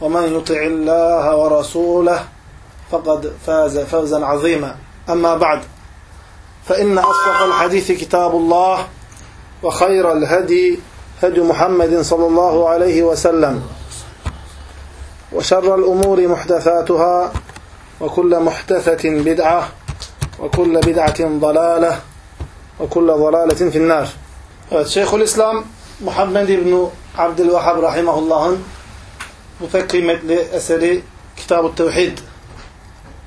ومن يطع الله ورسوله فقد فاز فوزا عظيما. أما بعد فإن أصدق الحديث كتاب الله وخير الهدي هدي محمد صلى الله عليه وسلم وشر الأمور محدثاتها وكل محدثة بدعة وكل بدعة ضلالة وكل ضلالة في النار. Evet, Şeyhülislam Muhammed İbni Abdülvahhab Rahimahullah'ın bu pek kıymetli eseri Kitab-ı Tevhid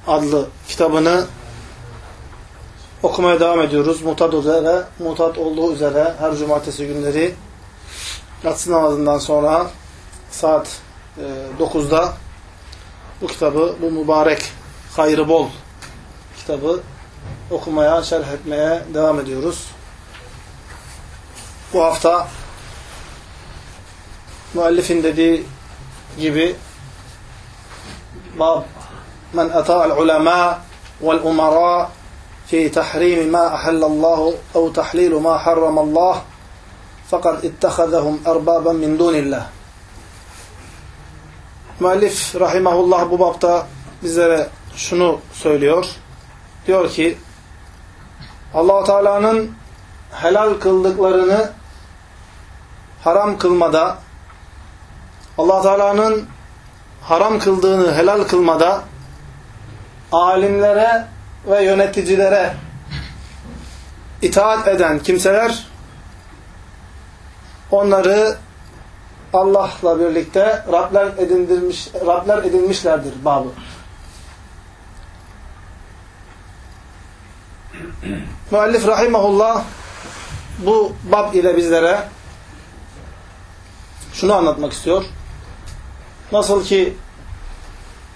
adlı kitabını okumaya devam ediyoruz. Mutat üzere, mutat olduğu üzere her cumartesi günleri yatsı namazından sonra saat e, 9'da bu kitabı, bu mübarek, hayrı bol kitabı okumaya, şerh etmeye devam ediyoruz. Bu hafta müellifin dediği gibi bab men ata'al ulema vel umara fi tahrimi ma ahallallahu ev tahlilu ma harramallah fakat ittehazahum erbaben min dunillah Müellif rahimahullah bu bapta bizlere şunu söylüyor. Diyor ki allah Teala'nın helal kıldıklarını haram kılmada allah Teala'nın haram kıldığını helal kılmada alimlere ve yöneticilere itaat eden kimseler onları Allah'la birlikte Rabler edindirmiş, Rabler edinmişlerdir babı. Müellif rahimahullah bu bab ile bizlere şunu anlatmak istiyor. Nasıl ki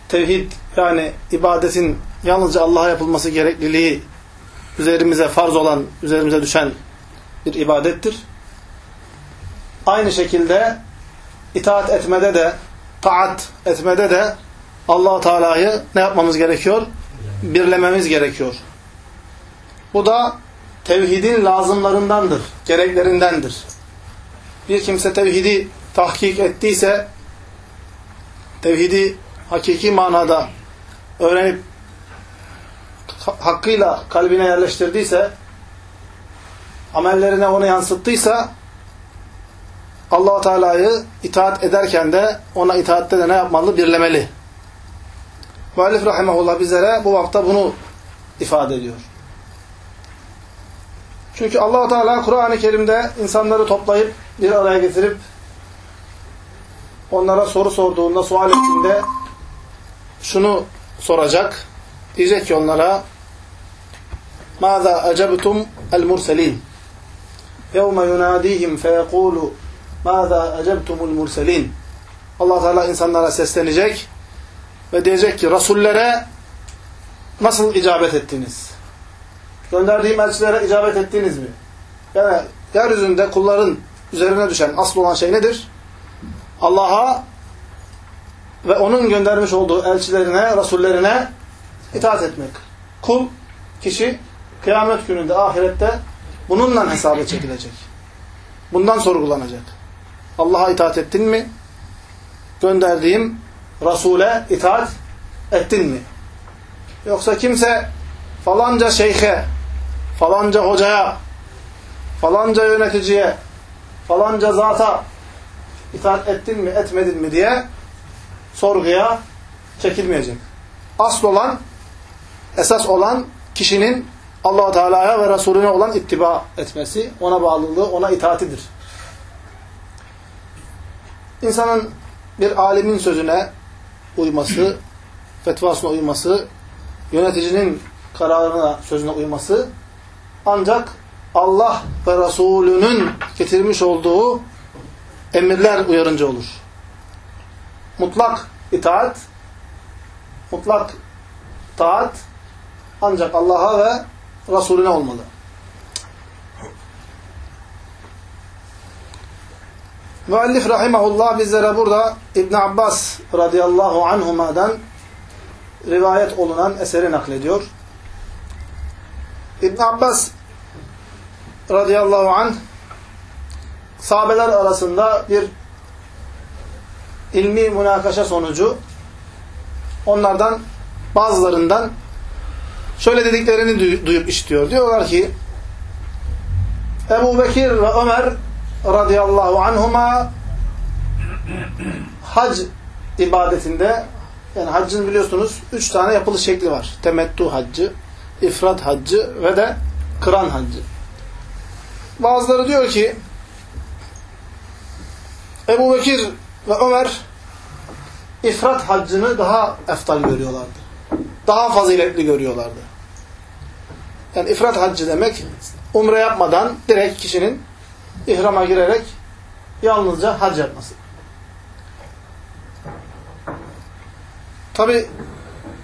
tevhid yani ibadetin yalnızca Allah'a yapılması gerekliliği üzerimize farz olan, üzerimize düşen bir ibadettir. Aynı şekilde itaat etmede de, taat etmede de allah Teala'yı ne yapmamız gerekiyor? Birlememiz gerekiyor. Bu da tevhidin lazımlarındandır, gereklerindendir. Bir kimse tevhidi tahkik ettiyse, tevhidi hakiki manada öğrenip hakkıyla kalbine yerleştirdiyse, amellerine onu yansıttıysa, allah Teala'yı itaat ederken de ona itaatte de ne yapmalı? Birlemeli. Muallif Rahimahullah bizlere bu vakta bunu ifade ediyor. Çünkü allah Teala Kur'an-ı Kerim'de insanları toplayıp bir araya getirip onlara soru sorduğunda, sual ettiğinde şunu soracak. Diyecek ki onlara ماذا أجبتم المرسلين يوم يناديهم فيقول ماذا أجبتم المرسلين Allah Teala insanlara seslenecek ve diyecek ki Resullere nasıl icabet ettiniz? Gönderdiğim elçilere icabet ettiniz mi? Yani yeryüzünde kulların üzerine düşen asıl olan şey nedir? Allah'a ve onun göndermiş olduğu elçilerine, rasullerine itaat etmek. Kul, kişi kıyamet gününde, ahirette bununla hesaba çekilecek. Bundan sorgulanacak. Allah'a itaat ettin mi? Gönderdiğim Resul'e itaat ettin mi? Yoksa kimse falanca şeyhe, falanca hocaya, falanca yöneticiye, falanca zata itaat ettin mi, etmedin mi diye sorguya çekilmeyecek. Asıl olan, esas olan kişinin allah Teala'ya ve Resulüne olan ittiba etmesi, ona bağlılığı, ona itaatidir. İnsanın bir alimin sözüne uyması, fetvasına uyması, yöneticinin kararına, sözüne uyması ancak Allah ve Resulünün getirmiş olduğu emirler uyarınca olur. Mutlak itaat, mutlak taat ancak Allah'a ve Resulüne olmalı. Müellif rahimahullah bizlere burada İbn Abbas radıyallahu anhuma'dan rivayet olunan eseri naklediyor. İbn Abbas radıyallahu anh sahabeler arasında bir ilmi münakaşa sonucu onlardan bazılarından şöyle dediklerini duyup işitiyor. Diyorlar ki Ebu Bekir ve Ömer radıyallahu anhuma hac ibadetinde yani haccın biliyorsunuz üç tane yapılış şekli var. Temettu haccı, ifrat haccı ve de kıran haccı. Bazıları diyor ki Ebu Bekir ve Ömer ifrat haccını daha eftal görüyorlardı. Daha faziletli görüyorlardı. Yani ifrat haccı demek umre yapmadan direkt kişinin ihrama girerek yalnızca hac yapması. Tabi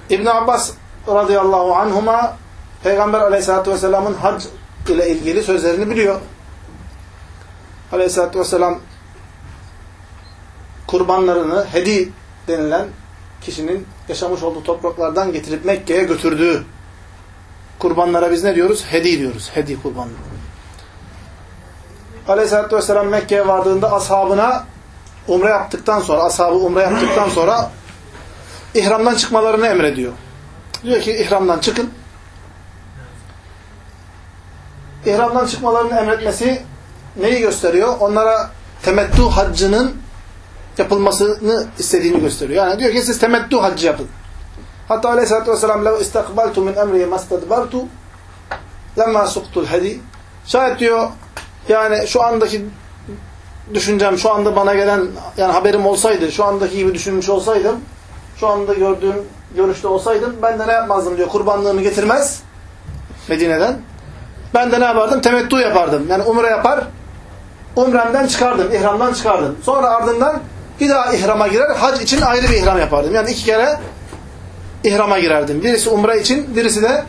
İbn Abbas radıyallahu anhuma Peygamber aleyhissalatü vesselamın hac ile ilgili sözlerini biliyor. Aleyhissalatü vesselam kurbanlarını hedi denilen kişinin yaşamış olduğu topraklardan getirip Mekke'ye götürdüğü kurbanlara biz ne diyoruz? Hedi diyoruz. Hedi kurbanları. Aleyhisselatü Vesselam Mekke'ye vardığında ashabına umre yaptıktan sonra, ashabı umre yaptıktan sonra ihramdan çıkmalarını emrediyor. Diyor ki ihramdan çıkın. İhramdan çıkmalarını emretmesi neyi gösteriyor? Onlara temettu haccının yapılmasını istediğini gösteriyor. Yani diyor ki siz temettu haccı yapın. Hatta aleyhissalatü vesselam لَوْ اِسْتَقْبَلْتُ مِنْ اَمْرِهِ مَسْتَدْبَرْتُ لَمَّا سُقْتُ الْهَدِي Şayet diyor yani şu andaki düşüncem, şu anda bana gelen yani haberim olsaydı, şu andaki gibi düşünmüş olsaydım, şu anda gördüğüm görüşte olsaydım ben de ne yapmazdım diyor. Kurbanlığımı getirmez Medine'den. Ben de ne yapardım? Temettu yapardım. Yani umre yapar, umremden çıkardım, ihramdan çıkardım. Sonra ardından bir daha ihrama girer, hac için ayrı bir ihram yapardım. Yani iki kere ihrama girerdim. Birisi umre için, birisi de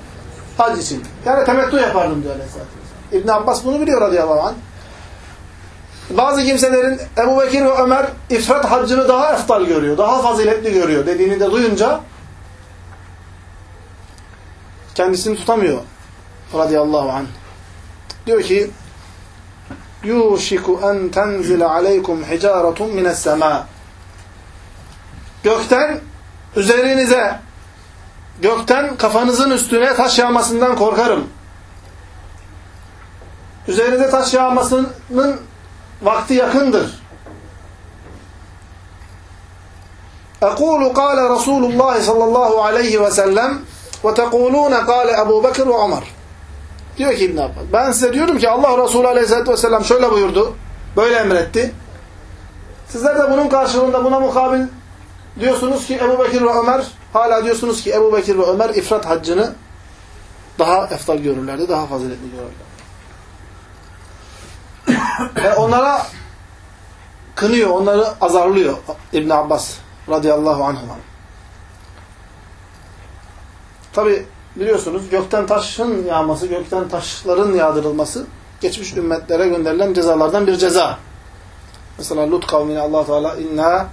hac için. Yani temettu yapardım diyor Aleyhisselatü İbn Abbas bunu biliyor radıyallahu anh. Bazı kimselerin Ebu Bekir ve Ömer ifrat haccını daha eftal görüyor, daha faziletli görüyor dediğini de duyunca kendisini tutamıyor radıyallahu anh. Diyor ki yuşiku en tenzile aleykum hicaretun mines sema gökten üzerinize gökten kafanızın üstüne taş yağmasından korkarım. Üzerinize taş yağmasının vakti yakındır. Kâle Resulullah sallallahu aleyhi ve sellem ve tekulûne kâle Ebu Bekir ve Ömer. Diyor ki İbn Abbas. Ben size diyorum ki Allah Resulü aleyhissalatü vesselam şöyle buyurdu. Böyle emretti. Sizler de bunun karşılığında buna mukabil diyorsunuz ki Ebu Bekir ve Ömer hala diyorsunuz ki Ebu Bekir ve Ömer ifrat haccını daha eftal görürlerdi, daha faziletli görürlerdi. Ve onlara kınıyor, onları azarlıyor İbn Abbas radıyallahu anhuma. Tabi biliyorsunuz gökten taşın yağması, gökten taşların yağdırılması geçmiş ümmetlere gönderilen cezalardan bir ceza. Mesela Lut kavmine Allah Teala inna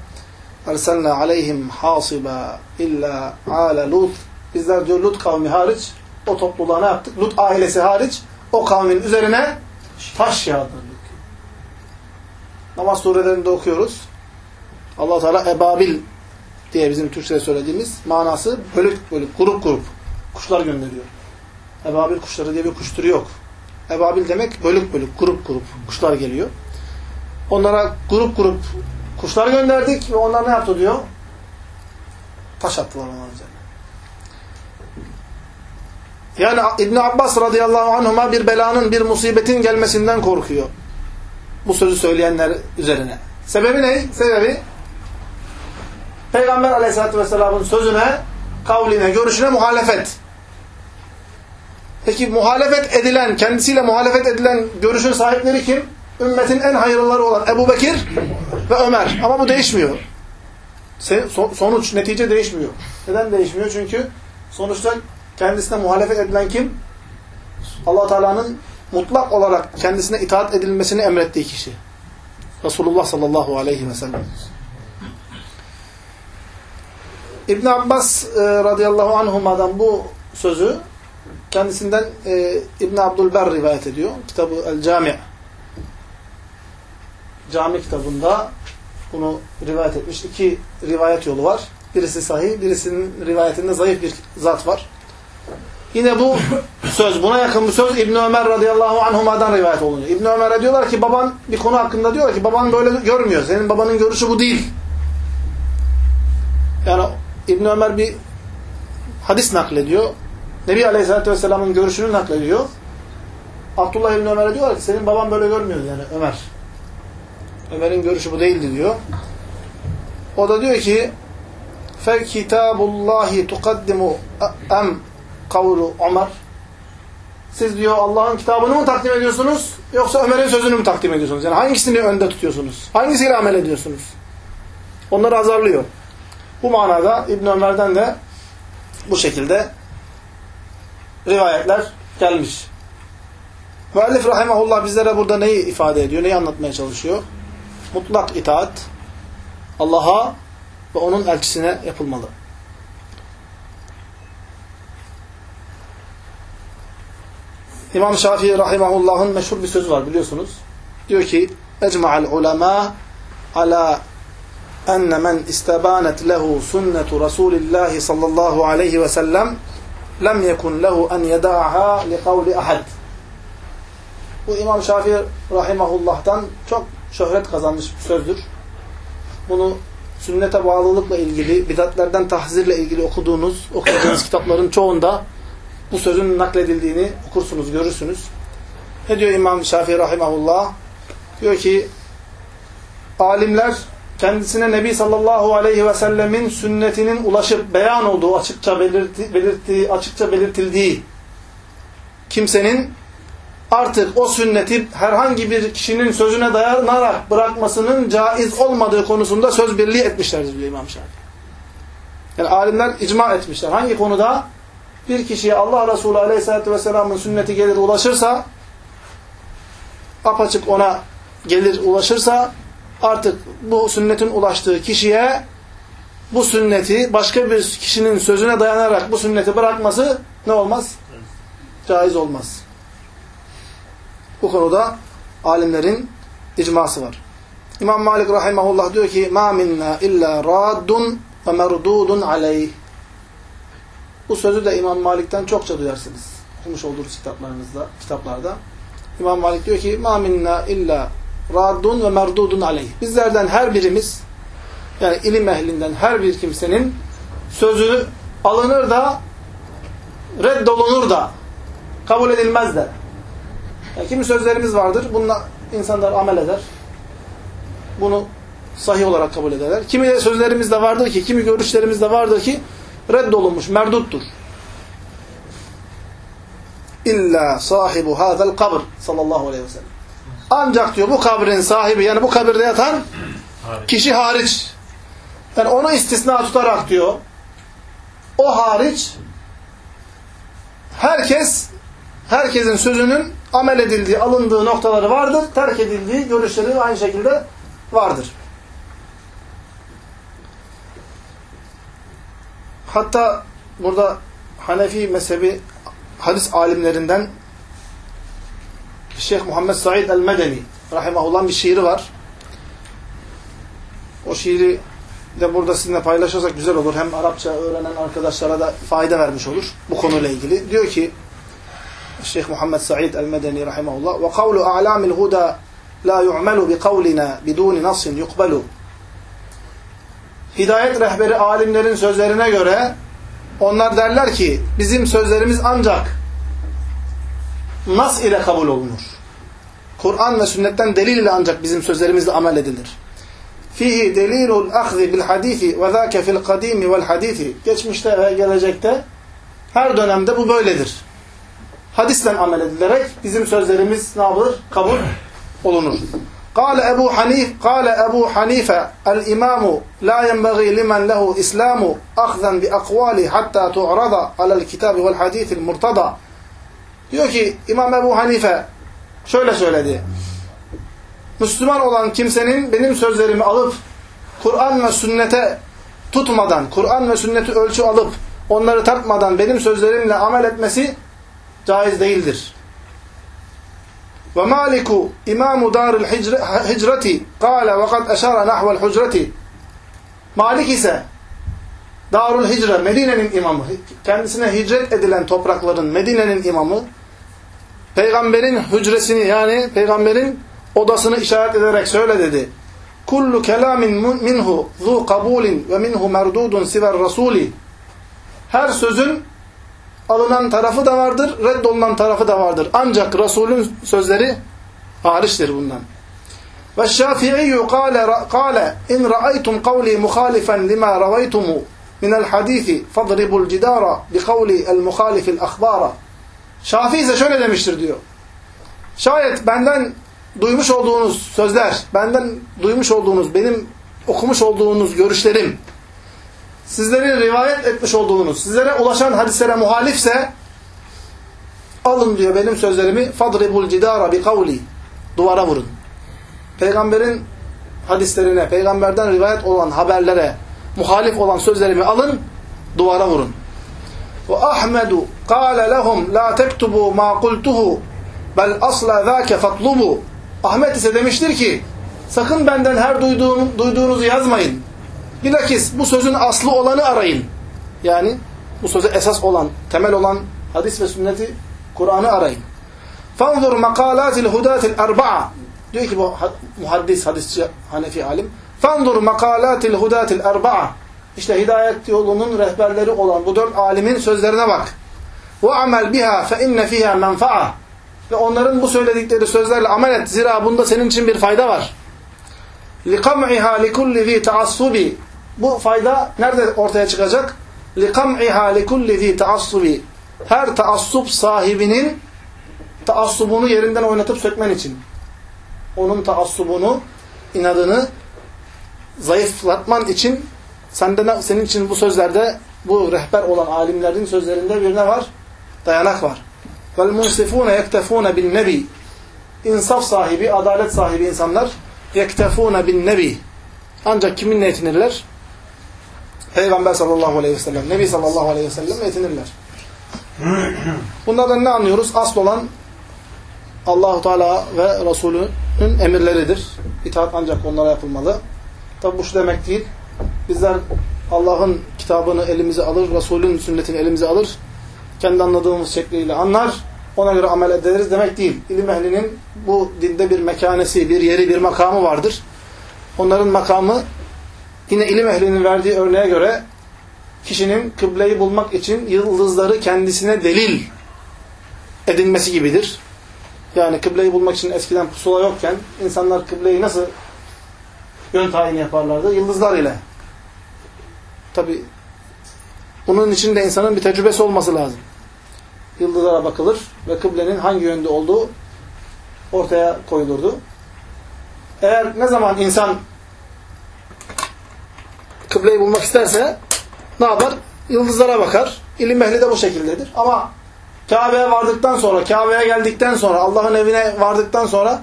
erselna aleyhim hasiba illa ala Lut. Bizler diyor Lut kavmi hariç o topluluğa ne yaptık? Lut ailesi hariç o kavmin üzerine taş yağdırdık. Namaz surelerinde okuyoruz. allah Teala ebabil diye bizim Türkçe'de söylediğimiz manası bölük bölük, grup grup kuşlar gönderiyor. Ebabil kuşları diye bir kuş türü yok. Ebabil demek bölük bölük, grup grup kuşlar geliyor. Onlara grup grup kuşlar gönderdik ve onlar ne yaptı diyor? Taş attılar onun üzerine. Yani İbn Abbas radıyallahu anhuma bir belanın, bir musibetin gelmesinden korkuyor. Bu sözü söyleyenler üzerine. Sebebi ne? Sebebi Peygamber aleyhissalatü vesselamın sözüne, kavline, görüşüne muhalefet. Peki muhalefet edilen, kendisiyle muhalefet edilen görüşün sahipleri kim? Ümmetin en hayırlıları olan Ebu Bekir ve Ömer. Ama bu değişmiyor. Sonuç, netice değişmiyor. Neden değişmiyor? Çünkü sonuçta kendisine muhalefet edilen kim? allah Teala'nın mutlak olarak kendisine itaat edilmesini emrettiği kişi. Resulullah sallallahu aleyhi ve sellem. İbn Abbas e, radıyallahu anhuma'dan bu sözü kendisinden e, İbn Abdülber rivayet ediyor. Kitabı El Cami' Cami kitabında bunu rivayet etmiş. İki rivayet yolu var. Birisi sahih, birisinin rivayetinde zayıf bir zat var. Yine bu söz, buna yakın bir söz İbn Ömer radıyallahu anhuma'dan rivayet olunuyor. İbn Ömer'e diyorlar ki baban bir konu hakkında diyorlar ki baban böyle görmüyor. Senin babanın görüşü bu değil. Yani İbn Ömer bir hadis naklediyor. Nebi Aleyhisselatü Vesselam'ın görüşünü naklediyor. Abdullah İbn Ömer'e diyorlar ki senin baban böyle görmüyor yani Ömer. Ömer'in görüşü bu değildi diyor. O da diyor ki fe kitabullahi tukaddimu em kavlu Ömer siz diyor Allah'ın kitabını mı takdim ediyorsunuz yoksa Ömer'in sözünü mü takdim ediyorsunuz? Yani hangisini önde tutuyorsunuz? Hangisiyle amel ediyorsunuz? Onları azarlıyor. Bu manada İbn Ömer'den de bu şekilde rivayetler gelmiş. Müellif rahimahullah bizlere burada neyi ifade ediyor? Neyi anlatmaya çalışıyor? Mutlak itaat Allah'a ve onun elçisine yapılmalı. İmam Şafii rahimahullah'ın meşhur bir sözü var biliyorsunuz. Diyor ki: "Ecma'al ulema ala enne men istabanet lehu sünnetu Resulillahi sallallahu aleyhi ve sellem lem yekun lehu en yeda'aha li kavli ahad." Bu İmam Şafii rahimahullah'tan çok şöhret kazanmış bir sözdür. Bunu sünnete bağlılıkla ilgili, bidatlerden tahzirle ilgili okuduğunuz, okuyacağınız kitapların çoğunda bu sözün nakledildiğini okursunuz, görürsünüz. Ne diyor İmam Şafii rahimahullah? Diyor ki alimler kendisine Nebi sallallahu aleyhi ve sellemin sünnetinin ulaşıp beyan olduğu, açıkça belirti, belirttiği, açıkça belirtildiği kimsenin artık o sünneti herhangi bir kişinin sözüne dayanarak bırakmasının caiz olmadığı konusunda söz birliği etmişlerdir diyor İmam Şafii. Yani alimler icma etmişler. Hangi konuda? bir kişiye Allah Resulü Aleyhisselatü Vesselam'ın sünneti gelir ulaşırsa apaçık ona gelir ulaşırsa artık bu sünnetin ulaştığı kişiye bu sünneti başka bir kişinin sözüne dayanarak bu sünneti bırakması ne olmaz? Caiz olmaz. Bu konuda alimlerin icması var. İmam Malik rahimahullah diyor ki ma minna illa raddun ve merdudun aleyh bu sözü de İmam Malik'ten çokça duyarsınız. Okumuş olduğunuz kitaplarınızda, kitaplarda. İmam Malik diyor ki: "Ma minna illa raddun ve merdudun aleyh." Bizlerden her birimiz yani ilim ehlinden her bir kimsenin sözü alınır da reddolunur da kabul edilmez de. Yani kimi sözlerimiz vardır. Bununla insanlar amel eder. Bunu sahih olarak kabul ederler. Kimi de sözlerimiz de vardır ki, kimi görüşlerimiz de vardır ki reddolunmuş, merduttur. İlla sahibu hazel kabr sallallahu aleyhi ve sellem. Ancak diyor bu kabrin sahibi yani bu kabirde yatan kişi hariç. Yani onu istisna tutarak diyor o hariç herkes herkesin sözünün amel edildiği, alındığı noktaları vardır. Terk edildiği görüşleri aynı şekilde vardır. Hatta burada Hanefi mezhebi hadis alimlerinden Şeyh Muhammed Said el-Medeni rahimahullah bir şiiri var. O şiiri de burada sizinle paylaşırsak güzel olur. Hem Arapça öğrenen arkadaşlara da fayda vermiş olur bu konuyla ilgili. Diyor ki Şeyh Muhammed Said el-Medeni rahimahullah a'lamil huda la yu'melu bi kavlina biduni nasin yuqbelu hidayet rehberi alimlerin sözlerine göre onlar derler ki bizim sözlerimiz ancak nas ile kabul olunur. Kur'an ve sünnetten delil ile ancak bizim sözlerimizle amel edilir. Fihi delilul ahzi bil hadisi ve zâke fil kadimi vel hadisi. Geçmişte ve gelecekte her dönemde bu böyledir. Hadisle amel edilerek bizim sözlerimiz ne yapılır? Kabul olunur. قال أبو حنيف قال أبو حنيفة الإمام لا ينبغي لمن له إسلام أخذا بأقواله حتى تعرض على الكتاب والحديث المرتضى diyor ki İmam Ebu Hanife şöyle söyledi. Müslüman olan kimsenin benim sözlerimi alıp Kur'an ve sünnete tutmadan, Kur'an ve sünneti ölçü alıp onları tartmadan benim sözlerimle amel etmesi caiz değildir. Ve Maliku İmamu Darul Hicreti kâle ve kad eşara nahvel hucreti Malik ise Darul Hicre, Medine'nin imamı, kendisine hicret edilen toprakların Medine'nin imamı, peygamberin hücresini yani peygamberin odasını işaret ederek şöyle dedi. Kullu kelamin minhu zu kabulin ve minhu merdudun siver rasuli. Her sözün alınan tarafı da vardır, reddolunan tarafı da vardır. Ancak Resul'ün sözleri hariçtir bundan. Ve Şafii kâle, kâle in ra'aytum kavli muhalifen lima ravaytumu minel hadisi fadribul cidara bi kavli el muhalifil akhbara. Şafii ise şöyle demiştir diyor. Şayet benden duymuş olduğunuz sözler, benden duymuş olduğunuz, benim okumuş olduğunuz görüşlerim, sizlerin rivayet etmiş olduğunuz, sizlere ulaşan hadislere muhalifse alın diyor benim sözlerimi fadribul cidara bi kavli duvara vurun. Peygamberin hadislerine, peygamberden rivayet olan haberlere muhalif olan sözlerimi alın, duvara vurun. Ahmedu kâle lehum la tektubu ma kultuhu bel asla zâke fatlubu. Ahmet ise demiştir ki sakın benden her duyduğum, duyduğunuzu yazmayın. Bilakis bu sözün aslı olanı arayın. Yani bu söze esas olan, temel olan hadis ve sünneti Kur'an'ı arayın. Fanzur makalatil hudatil arba'a. Diyor ki bu muhaddis, hadisçi, Hanefi alim. Fanzur makalatil hudatil arba'a. İşte hidayet yolunun rehberleri olan bu dört alimin sözlerine bak. Ve amel biha fe inne fiha menfa'a. Ve onların bu söyledikleri sözlerle amel et. Zira bunda senin için bir fayda var. لِقَمْعِهَا لِكُلِّ ذِي تَعَصُّبِ Bu fayda nerede ortaya çıkacak? لِقَمْعِهَا لِكُلِّ ذِي تَعَصُّبِ Her taassup sahibinin taassubunu yerinden oynatıp sökmen için. Onun taassubunu, inadını zayıflatman için sende ne, senin için bu sözlerde bu rehber olan alimlerin sözlerinde bir ne var? Dayanak var. وَالْمُنْسِفُونَ يَكْتَفُونَ بِالنَّبِي İnsaf sahibi, adalet sahibi insanlar yektefûne bin nebi. Ancak kiminle yetinirler? Peygamber sallallahu aleyhi ve sellem, Nebi sallallahu aleyhi ve sellem yetinirler. Bunlardan ne anlıyoruz? Asıl olan Allahu Teala ve Resulü'nün emirleridir. İtaat ancak onlara yapılmalı. Tabi bu şu demek değil. Bizler Allah'ın kitabını elimize alır, Resul'ün sünnetini elimize alır. Kendi anladığımız şekliyle anlar. Ona göre amel ederiz demek değil. İlim ehlinin bu dinde bir mekanesi, bir yeri, bir makamı vardır. Onların makamı yine ilim ehlinin verdiği örneğe göre kişinin kıbleyi bulmak için yıldızları kendisine delil edinmesi gibidir. Yani kıbleyi bulmak için eskiden pusula yokken insanlar kıbleyi nasıl yön tayini yaparlardı? Yıldızlar ile. Tabi bunun için de insanın bir tecrübesi olması lazım yıldızlara bakılır ve kıblenin hangi yönde olduğu ortaya koyulurdu. Eğer ne zaman insan kıbleyi bulmak isterse ne yapar? Yıldızlara bakar. İlim ehli de bu şekildedir. Ama Kabe'ye vardıktan sonra, Kabe'ye geldikten sonra, Allah'ın evine vardıktan sonra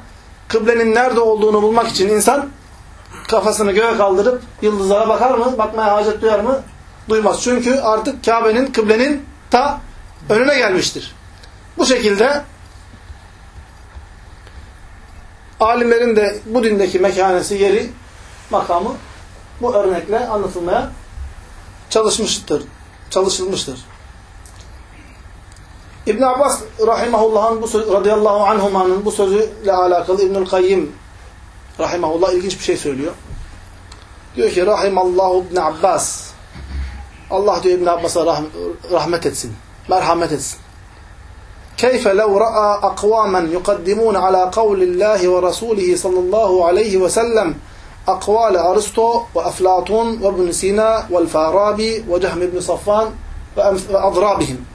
kıblenin nerede olduğunu bulmak için insan kafasını göğe kaldırıp yıldızlara bakar mı? Bakmaya hacet duyar mı? Duymaz. Çünkü artık Kabe'nin, kıblenin ta önüne gelmiştir. Bu şekilde alimlerin de bu dindeki mekanesi, yeri, makamı bu örnekle anlatılmaya çalışmıştır. Çalışılmıştır. İbn Abbas rahimahullah'ın bu söz, radıyallahu anhumanın bu sözüyle alakalı İbnül Kayyim rahimahullah ilginç bir şey söylüyor. Diyor ki Rahimallahu İbn Abbas. Allah diyor İbn Abbas'a rah rahmet etsin. Merhamet etsin. Keyfe lev ra'a akvamen yukaddimun ala kavlillahi ve rasulihi sallallahu aleyhi ve sellem akvale Aristo ve Eflatun ve İbn Sina ve Farabi ve Cehm İbn Safvan ve adrabihim.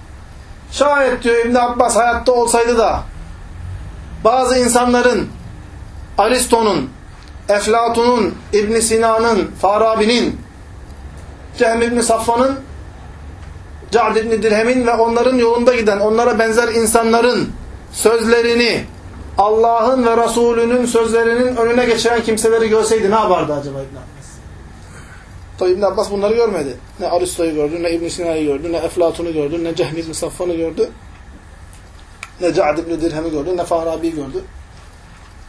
Şayet diyor İbn Abbas hayatta olsaydı da bazı insanların Aristo'nun, Eflatun'un, İbn Sina'nın, Farabi'nin, Cehm İbn Safvan'ın, Ca'd İbn Dirhem'in ve onların yolunda giden, onlara benzer insanların sözlerini Allah'ın ve Resulünün sözlerinin önüne geçiren kimseleri görseydi ne yapardı acaba İbn Abbas? Tabi İbn Abbas bunları görmedi. Ne Aristo'yu gördü, ne İbn Sina'yı gördü, ne Eflatun'u gördü, ne Cehm İbn Safvan'ı gördü, ne Ca'd İbn Dirhem'i gördü, ne Farabi'yi gördü.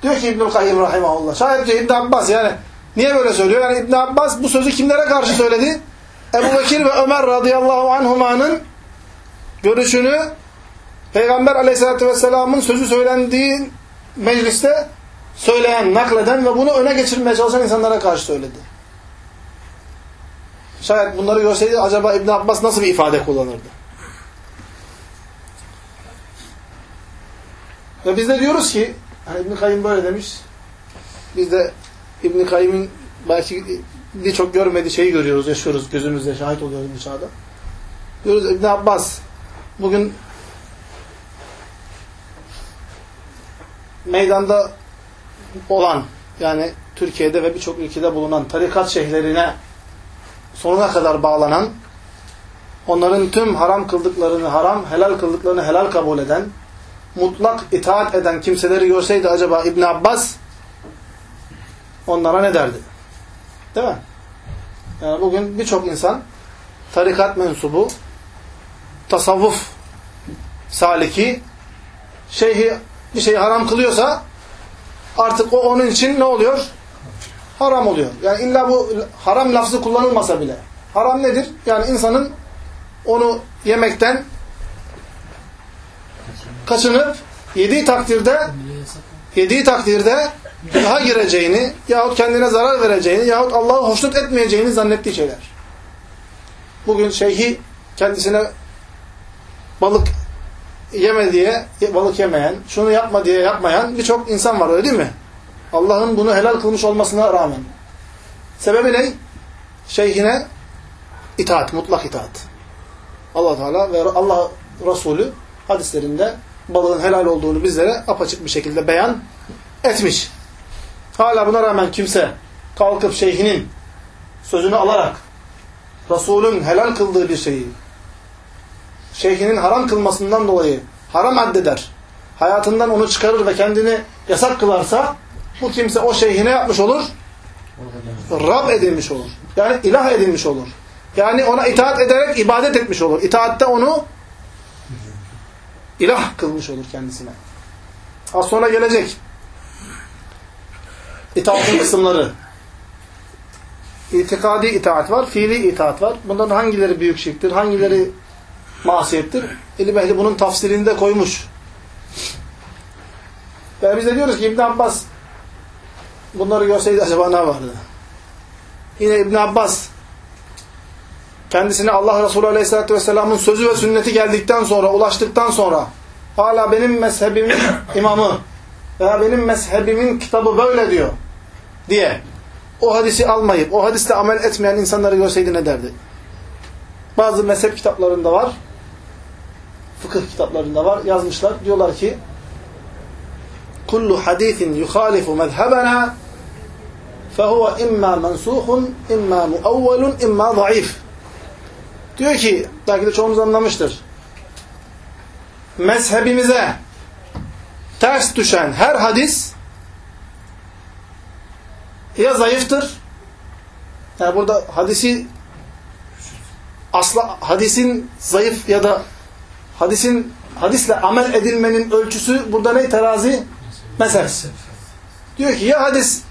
Diyor ki İbnül Kayyim Rahimahullah. Şayet diyor İbn Abbas yani niye böyle söylüyor? Yani İbn Abbas bu sözü kimlere karşı söyledi? Ebu Bekir ve Ömer radıyallahu anhumanın görüşünü Peygamber aleyhissalatü vesselamın sözü söylendiği mecliste söyleyen, nakleden ve bunu öne geçirmeye çalışan insanlara karşı söyledi. Şayet bunları görseydi acaba İbn Abbas nasıl bir ifade kullanırdı? Ve biz de diyoruz ki hani İbn Kayyim böyle demiş. Biz de İbn Kayyim'in belki birçok görmediği şeyi görüyoruz, yaşıyoruz, gözümüzde şahit oluyoruz dışarıda. Diyoruz İbn Abbas bugün meydanda olan yani Türkiye'de ve birçok ülkede bulunan tarikat şeyhlerine sonuna kadar bağlanan onların tüm haram kıldıklarını haram, helal kıldıklarını helal kabul eden mutlak itaat eden kimseleri görseydi acaba İbn Abbas onlara ne derdi? Değil mi? Yani bugün birçok insan tarikat mensubu tasavvuf saliki şeyhi bir şeyi haram kılıyorsa artık o onun için ne oluyor? Haram oluyor. Yani illa bu haram lafzı kullanılmasa bile. Haram nedir? Yani insanın onu yemekten kaçınıp yediği takdirde yediği takdirde daha gireceğini yahut kendine zarar vereceğini yahut Allah'ı hoşnut etmeyeceğini zannettiği şeyler. Bugün şeyhi kendisine balık yeme diye balık yemeyen, şunu yapma diye yapmayan birçok insan var öyle değil mi? Allah'ın bunu helal kılmış olmasına rağmen. Sebebi ne? Şeyhine itaat, mutlak itaat. Allah Teala ve Allah Resulü hadislerinde balığın helal olduğunu bizlere apaçık bir şekilde beyan etmiş. Hala buna rağmen kimse kalkıp şeyhinin sözünü alarak Resulün helal kıldığı bir şeyi şeyhinin haram kılmasından dolayı haram addeder. Hayatından onu çıkarır ve kendini yasak kılarsa bu kimse o şeyhine yapmış olur? Rab edilmiş olur. Yani ilah edilmiş olur. Yani ona itaat ederek ibadet etmiş olur. İtaatte onu ilah kılmış olur kendisine. Az sonra gelecek. İtaatın kısımları. İtikadi itaat var, fiili itaat var. Bunların hangileri büyük şirktir, hangileri masiyettir? İlim ehli bunun tafsirini de koymuş. Ve biz de diyoruz ki İbn Abbas bunları görseydi acaba ne vardı? Yine İbn Abbas kendisine Allah Resulü Aleyhisselatü Vesselam'ın sözü ve sünneti geldikten sonra, ulaştıktan sonra hala benim mezhebimin imamı veya benim mezhebimin kitabı böyle diyor diye o hadisi almayıp o hadiste amel etmeyen insanları görseydi ne derdi? Bazı mezhep kitaplarında var, fıkıh kitaplarında var, yazmışlar. Diyorlar ki kullu hadisin yukhalifu mezhebena fehuve imma mensuhun, imma muavvelun, imma zayıf. Diyor ki, belki de çoğumuz anlamıştır. Mezhebimize ters düşen her hadis ya zayıftır, yani burada hadisi asla hadisin zayıf ya da hadisin hadisle amel edilmenin ölçüsü burada ne terazi? Mezhep. Diyor ki ya hadis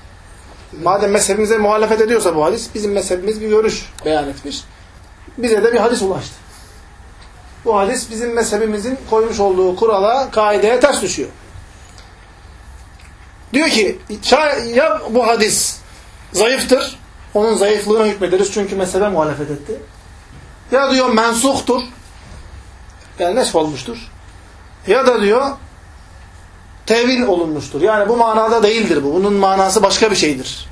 madem mezhebimize muhalefet ediyorsa bu hadis bizim mezhebimiz bir görüş beyan etmiş. Bize de bir hadis ulaştı. Bu hadis bizim mezhebimizin koymuş olduğu kurala, kaideye ters düşüyor. Diyor ki ya bu hadis zayıftır onun zayıflığına hükmederiz çünkü mezhebe muhalefet etti. Ya diyor mensuhtur. Yani nesk olmuştur. Ya da diyor tevil olunmuştur. Yani bu manada değildir bu. Bunun manası başka bir şeydir.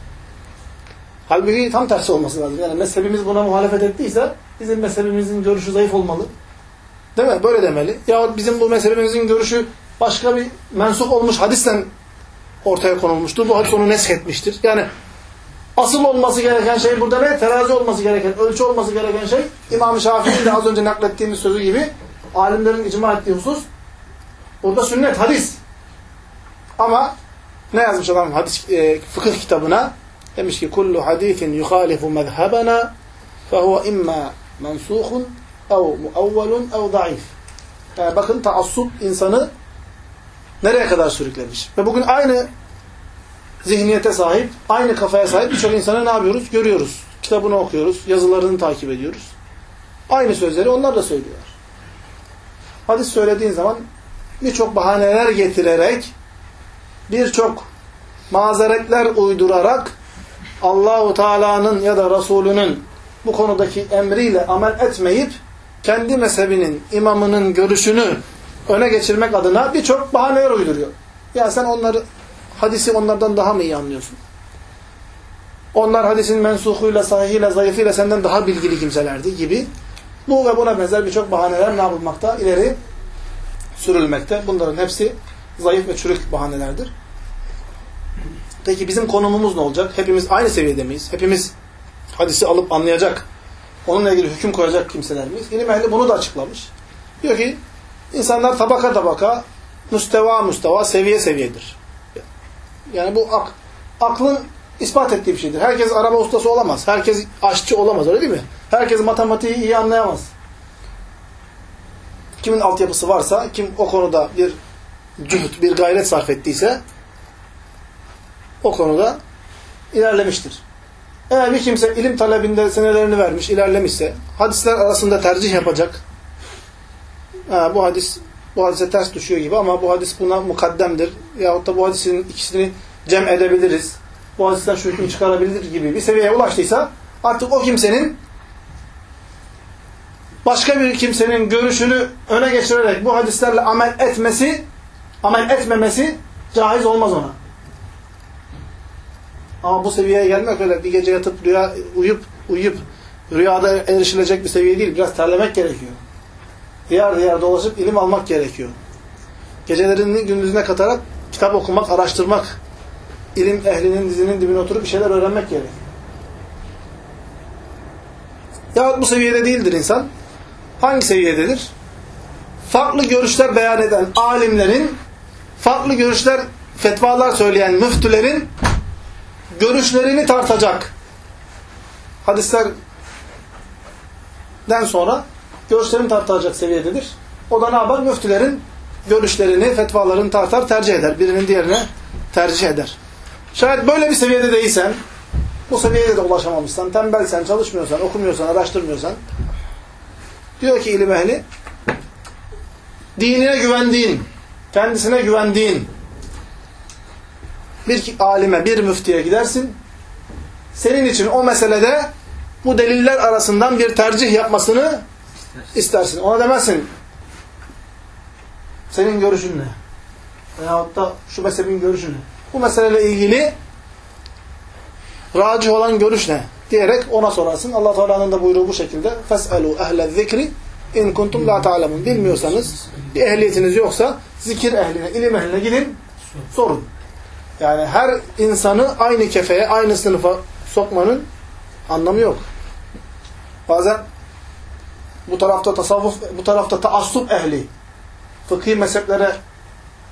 Halbuki tam tersi olması lazım. Yani mezhebimiz buna muhalefet ettiyse bizim mezhebimizin görüşü zayıf olmalı. Değil mi? Böyle demeli. Ya bizim bu mezhebimizin görüşü başka bir mensup olmuş hadisten ortaya konulmuştur. Bu hadis onu nesk etmiştir. Yani asıl olması gereken şey burada ne? Terazi olması gereken, ölçü olması gereken şey İmam-ı Şafii'nin de az önce naklettiğimiz sözü gibi alimlerin icma ettiği husus burada sünnet, hadis. Ama ne yazmış adam hadis e, fıkıh kitabına? Demiş ki kullu hadisin yuhalifu mezhebena fehuve imma mensuhun ev muavvelun ev zayıf. Yani bakın taassup insanı nereye kadar sürüklemiş. Ve bugün aynı zihniyete sahip, aynı kafaya sahip birçok insanı ne yapıyoruz? Görüyoruz. Kitabını okuyoruz, yazılarını takip ediyoruz. Aynı sözleri onlar da söylüyorlar. Hadis söylediğin zaman birçok bahaneler getirerek, birçok mazeretler uydurarak Allahu Teala'nın ya da Resulünün bu konudaki emriyle amel etmeyip kendi mezhebinin, imamının görüşünü öne geçirmek adına birçok bahaneler uyduruyor. Ya sen onları hadisi onlardan daha mı iyi anlıyorsun? Onlar hadisin mensuhuyla, sahihiyle, zayıfıyla senden daha bilgili kimselerdi gibi. Bu ve buna benzer birçok bahaneler ne yapılmakta? İleri sürülmekte. Bunların hepsi zayıf ve çürük bahanelerdir. Peki bizim konumumuz ne olacak? Hepimiz aynı seviyede miyiz? Hepimiz hadisi alıp anlayacak, onunla ilgili hüküm koyacak kimseler miyiz? İlim ehli bunu da açıklamış. Diyor ki, insanlar tabaka tabaka, müsteva müsteva, seviye seviyedir. Yani bu ak, aklın ispat ettiği bir şeydir. Herkes araba ustası olamaz. Herkes aşçı olamaz öyle değil mi? Herkes matematiği iyi anlayamaz. Kimin altyapısı varsa, kim o konuda bir cühd, bir gayret sarf ettiyse o konuda ilerlemiştir. Eğer bir kimse ilim talebinde senelerini vermiş, ilerlemişse, hadisler arasında tercih yapacak. Ha, bu hadis bu hadise ters düşüyor gibi ama bu hadis buna mukaddemdir. Yahut da bu hadisin ikisini cem edebiliriz. Bu hadisten şu hüküm çıkarabilir gibi bir seviyeye ulaştıysa artık o kimsenin başka bir kimsenin görüşünü öne geçirerek bu hadislerle amel etmesi, amel etmemesi caiz olmaz ona. Ama bu seviyeye gelmek öyle bir gece yatıp rüya uyup uyup rüyada erişilecek bir seviye değil. Biraz terlemek gerekiyor. Diyar diyar dolaşıp ilim almak gerekiyor. Gecelerini gündüzüne katarak kitap okumak, araştırmak, ilim ehlinin dizinin dibine oturup bir şeyler öğrenmek gerekiyor. Yahut bu seviyede değildir insan. Hangi seviyededir? Farklı görüşler beyan eden alimlerin, farklı görüşler, fetvalar söyleyen müftülerin görüşlerini tartacak. Hadislerden sonra görüşlerini tartacak seviyededir. O da ne yapar? Müftülerin görüşlerini, fetvalarını tartar, tercih eder. Birinin diğerine tercih eder. Şayet böyle bir seviyede değilsen, bu seviyeye de ulaşamamışsan, tembelsen, çalışmıyorsan, okumuyorsan, araştırmıyorsan, diyor ki ilim ehli, dinine güvendiğin, kendisine güvendiğin bir alime, bir müftiye gidersin. Senin için o meselede bu deliller arasından bir tercih yapmasını istersin. Ona demezsin. Senin görüşün ne? Veyahut da şu mezhebin görüşü ne? Bu meseleyle ilgili racih olan görüş ne? Diyerek ona sorarsın. Allah Teala'nın da buyruğu bu şekilde. Fes'elu ehle zikri in kuntum la ta'lemun. Bilmiyorsanız, bir ehliyetiniz yoksa zikir ehline, ilim ehline gidin, sorun. Yani her insanı aynı kefeye, aynı sınıfa sokmanın anlamı yok. Bazen bu tarafta tasavvuf, bu tarafta taassup ehli, fıkhi mezheplere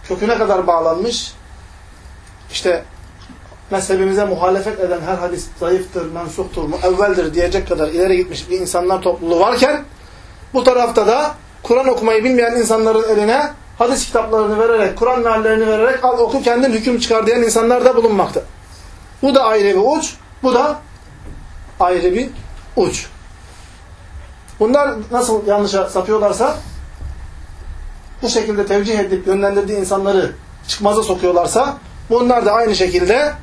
köküne kadar bağlanmış, işte mezhebimize muhalefet eden her hadis zayıftır, mensuhtur, evveldir diyecek kadar ileri gitmiş bir insanlar topluluğu varken, bu tarafta da Kur'an okumayı bilmeyen insanların eline hadis kitaplarını vererek, Kur'an meallerini vererek al oku kendin hüküm çıkar diyen insanlar da bulunmakta. Bu da ayrı bir uç, bu da ayrı bir uç. Bunlar nasıl yanlışa sapıyorlarsa bu şekilde tevcih edip yönlendirdiği insanları çıkmaza sokuyorlarsa bunlar da aynı şekilde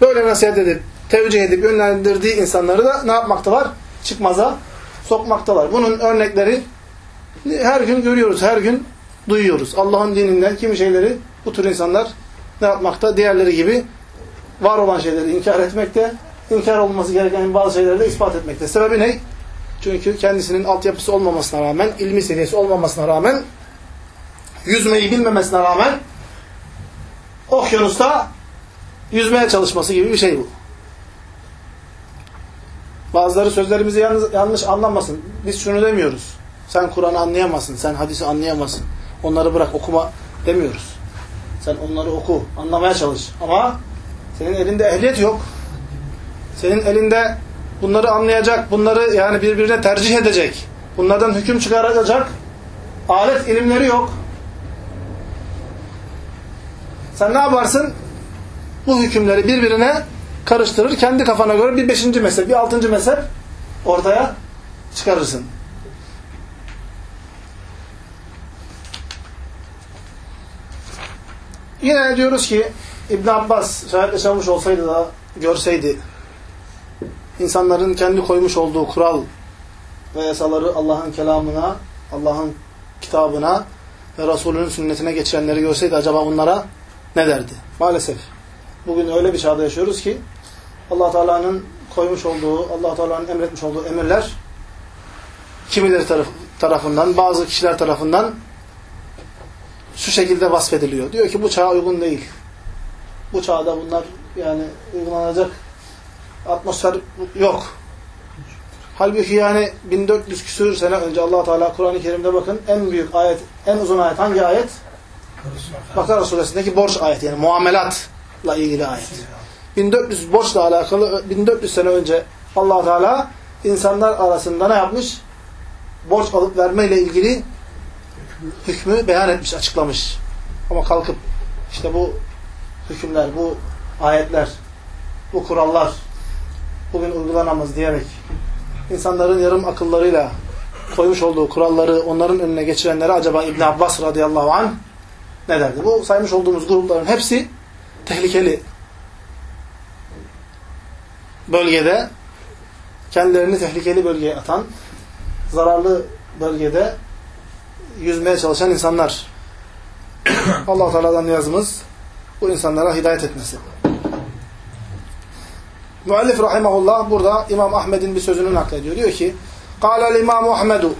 böyle nasihat edip tevcih edip yönlendirdiği insanları da ne yapmaktalar? Çıkmaza sokmaktalar. Bunun örnekleri her gün görüyoruz, her gün duyuyoruz. Allah'ın dininden kimi şeyleri bu tür insanlar ne yapmakta? Diğerleri gibi var olan şeyleri inkar etmekte, inkar olması gereken bazı şeyleri de ispat etmekte. Sebebi ne? Çünkü kendisinin altyapısı olmamasına rağmen, ilmi seviyesi olmamasına rağmen, yüzmeyi bilmemesine rağmen okyanusta yüzmeye çalışması gibi bir şey bu. Bazıları sözlerimizi yanlış anlamasın. Biz şunu demiyoruz. Sen Kur'an'ı anlayamazsın, sen hadisi anlayamazsın. Onları bırak okuma demiyoruz. Sen onları oku, anlamaya çalış. Ama senin elinde ehliyet yok. Senin elinde bunları anlayacak, bunları yani birbirine tercih edecek, bunlardan hüküm çıkaracak alet ilimleri yok. Sen ne yaparsın? Bu hükümleri birbirine karıştırır, kendi kafana göre bir beşinci mezhep, bir altıncı mezhep ortaya çıkarırsın. Yine diyoruz ki İbn Abbas şayet yaşamış olsaydı da görseydi insanların kendi koymuş olduğu kural ve yasaları Allah'ın kelamına, Allah'ın kitabına ve Resulünün sünnetine geçenleri görseydi acaba onlara ne derdi? Maalesef. Bugün öyle bir çağda yaşıyoruz ki Allah Teala'nın koymuş olduğu, Allah Teala'nın emretmiş olduğu emirler kimileri taraf, tarafından, bazı kişiler tarafından şu şekilde vasfediliyor. Diyor ki bu çağa uygun değil. Bu çağda bunlar yani uygulanacak atmosfer yok. Halbuki yani 1400 küsur sene önce allah Teala Kur'an-ı Kerim'de bakın en büyük ayet, en uzun ayet hangi ayet? Bakara suresindeki borç ayeti yani muamelatla ilgili ayet. 1400 borçla alakalı 1400 sene önce allah Teala insanlar arasında ne yapmış? Borç alıp vermeyle ilgili hükmü beyan etmiş, açıklamış. Ama kalkıp işte bu hükümler, bu ayetler, bu kurallar bugün uygulanamaz diyerek insanların yarım akıllarıyla koymuş olduğu kuralları onların önüne geçirenlere acaba İbn Abbas radıyallahu anh ne derdi? Bu saymış olduğumuz grupların hepsi tehlikeli bölgede kendilerini tehlikeli bölgeye atan zararlı bölgede yüzmeye çalışan insanlar. Allah Teala'dan yazımız bu insanlara hidayet etmesi. Müellif rahimahullah burada İmam Ahmed'in bir sözünü naklediyor. Diyor ki: "Kâle İmam Ahmedu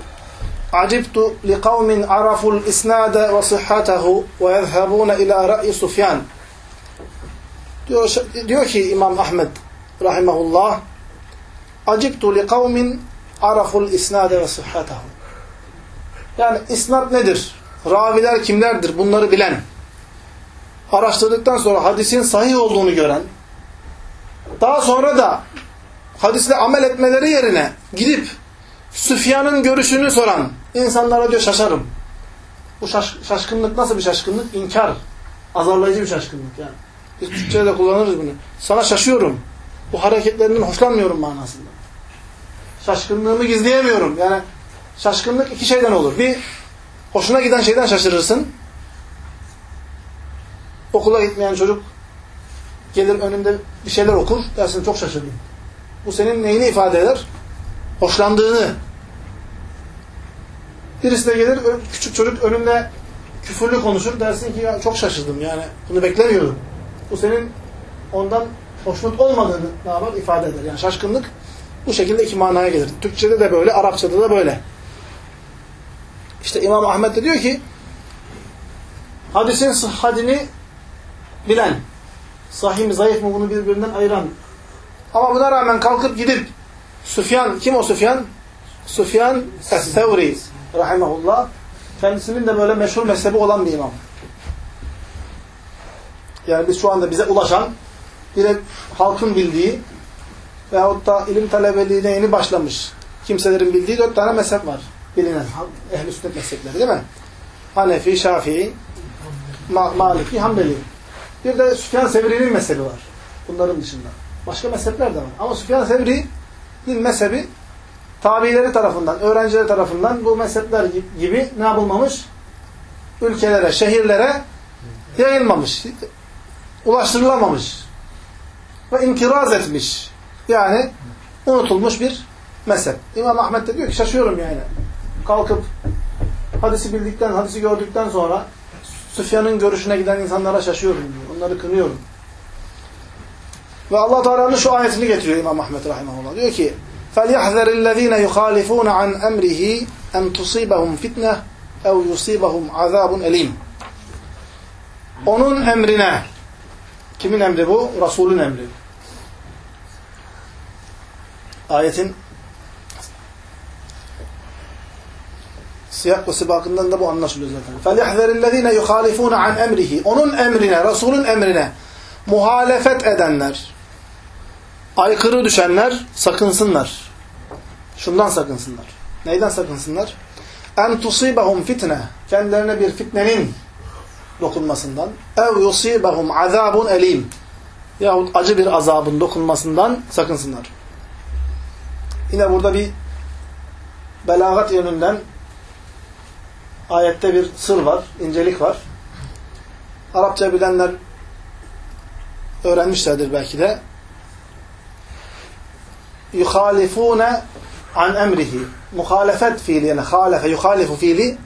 acibtu li kavmin araful isnade ve sıhhatehu ve yezhabun ila ra'yi Sufyan." Diyor, diyor ki İmam Ahmed rahimahullah acibtu li kavmin araful isnade ve sıhhatehu yani isnat nedir? Raviler kimlerdir? Bunları bilen. Araştırdıktan sonra hadisin sahih olduğunu gören. Daha sonra da hadisle amel etmeleri yerine gidip Süfyan'ın görüşünü soran insanlara diyor şaşarım. Bu şaş şaşkınlık nasıl bir şaşkınlık? İnkar. Azarlayıcı bir şaşkınlık yani. Biz Türkçe'de de kullanırız bunu. Sana şaşıyorum. Bu hareketlerinden hoşlanmıyorum manasında. Şaşkınlığımı gizleyemiyorum. Yani Şaşkınlık iki şeyden olur. Bir, hoşuna giden şeyden şaşırırsın. Okula gitmeyen çocuk gelir önünde bir şeyler okur. Dersin çok şaşırdım. Bu senin neyini ifade eder? Hoşlandığını. Birisi de gelir küçük çocuk önünde küfürlü konuşur. Dersin ki ya çok şaşırdım yani. Bunu beklemiyordum. Bu senin ondan hoşnut olmadığını ne yapar? ifade eder. Yani şaşkınlık bu şekilde iki manaya gelir. Türkçede de böyle, Arapçada da böyle. İşte İmam Ahmet de diyor ki hadisin sıhhatini bilen, sahih mi zayıf mı bunu birbirinden ayıran ama buna rağmen kalkıp gidip Süfyan, kim o Süfyan? Süfyan Es-Sevri rahimahullah kendisinin de böyle meşhur mezhebi olan bir imam. Yani biz şu anda bize ulaşan direkt halkın bildiği veyahut da ilim talebeliğine yeni başlamış kimselerin bildiği dört tane mezhep var bilinen ehl-i sünnet mezhepleri değil mi? Hanefi, Şafii, Ma Maliki, Hanbeli. Bir de Süfyan Sevri'nin mezhebi var. Bunların dışında. Başka mezhepler de var. Ama Süfyan Sevri'nin mezhebi tabileri tarafından, öğrencileri tarafından bu mezhepler gibi ne yapılmamış? Ülkelere, şehirlere yayılmamış. Ulaştırılamamış. ve inkiraz etmiş. Yani unutulmuş bir mezhep. İmam Ahmet de diyor ki şaşıyorum yani Kalkıp hadisi bildikten, hadisi gördükten sonra Süfyan'ın görüşüne giden insanlara şaşıyorum diyor. Onları kınıyorum. Ve Allah Teala'nın şu ayetini getiriyor İmam Ahmed rahimehullah. Diyor ki: فَلْيَحْذَرِ الَّذ۪ينَ يُخَالِفُونَ عَنْ اَمْرِهِ اَنْ تُصِيبَهُمْ فِتْنَةً اَوْ يُصِيبَهُمْ عَذَابٌ اَلِيمٌ Onun emrine kimin emri bu? Resulün emri. Ayetin Siyak ve sibakından da bu anlaşılıyor zaten. فَلْيَحْذَرِ الَّذ۪ينَ يُخَالِفُونَ عَنْ اَمْرِهِ Onun emrine, Resulün emrine muhalefet edenler, aykırı düşenler sakınsınlar. Şundan sakınsınlar. Neyden sakınsınlar? En tusibahum fitne. Kendilerine bir fitnenin dokunmasından. Ev yusibahum azabun elim. Yahut acı bir azabın dokunmasından sakınsınlar. Yine burada bir belagat yönünden ayette bir sır var, incelik var. Arapça bilenler öğrenmişlerdir belki de. yuhalifune an emrihi. Muhalefet fiili yani halefe, yuhalifu fiili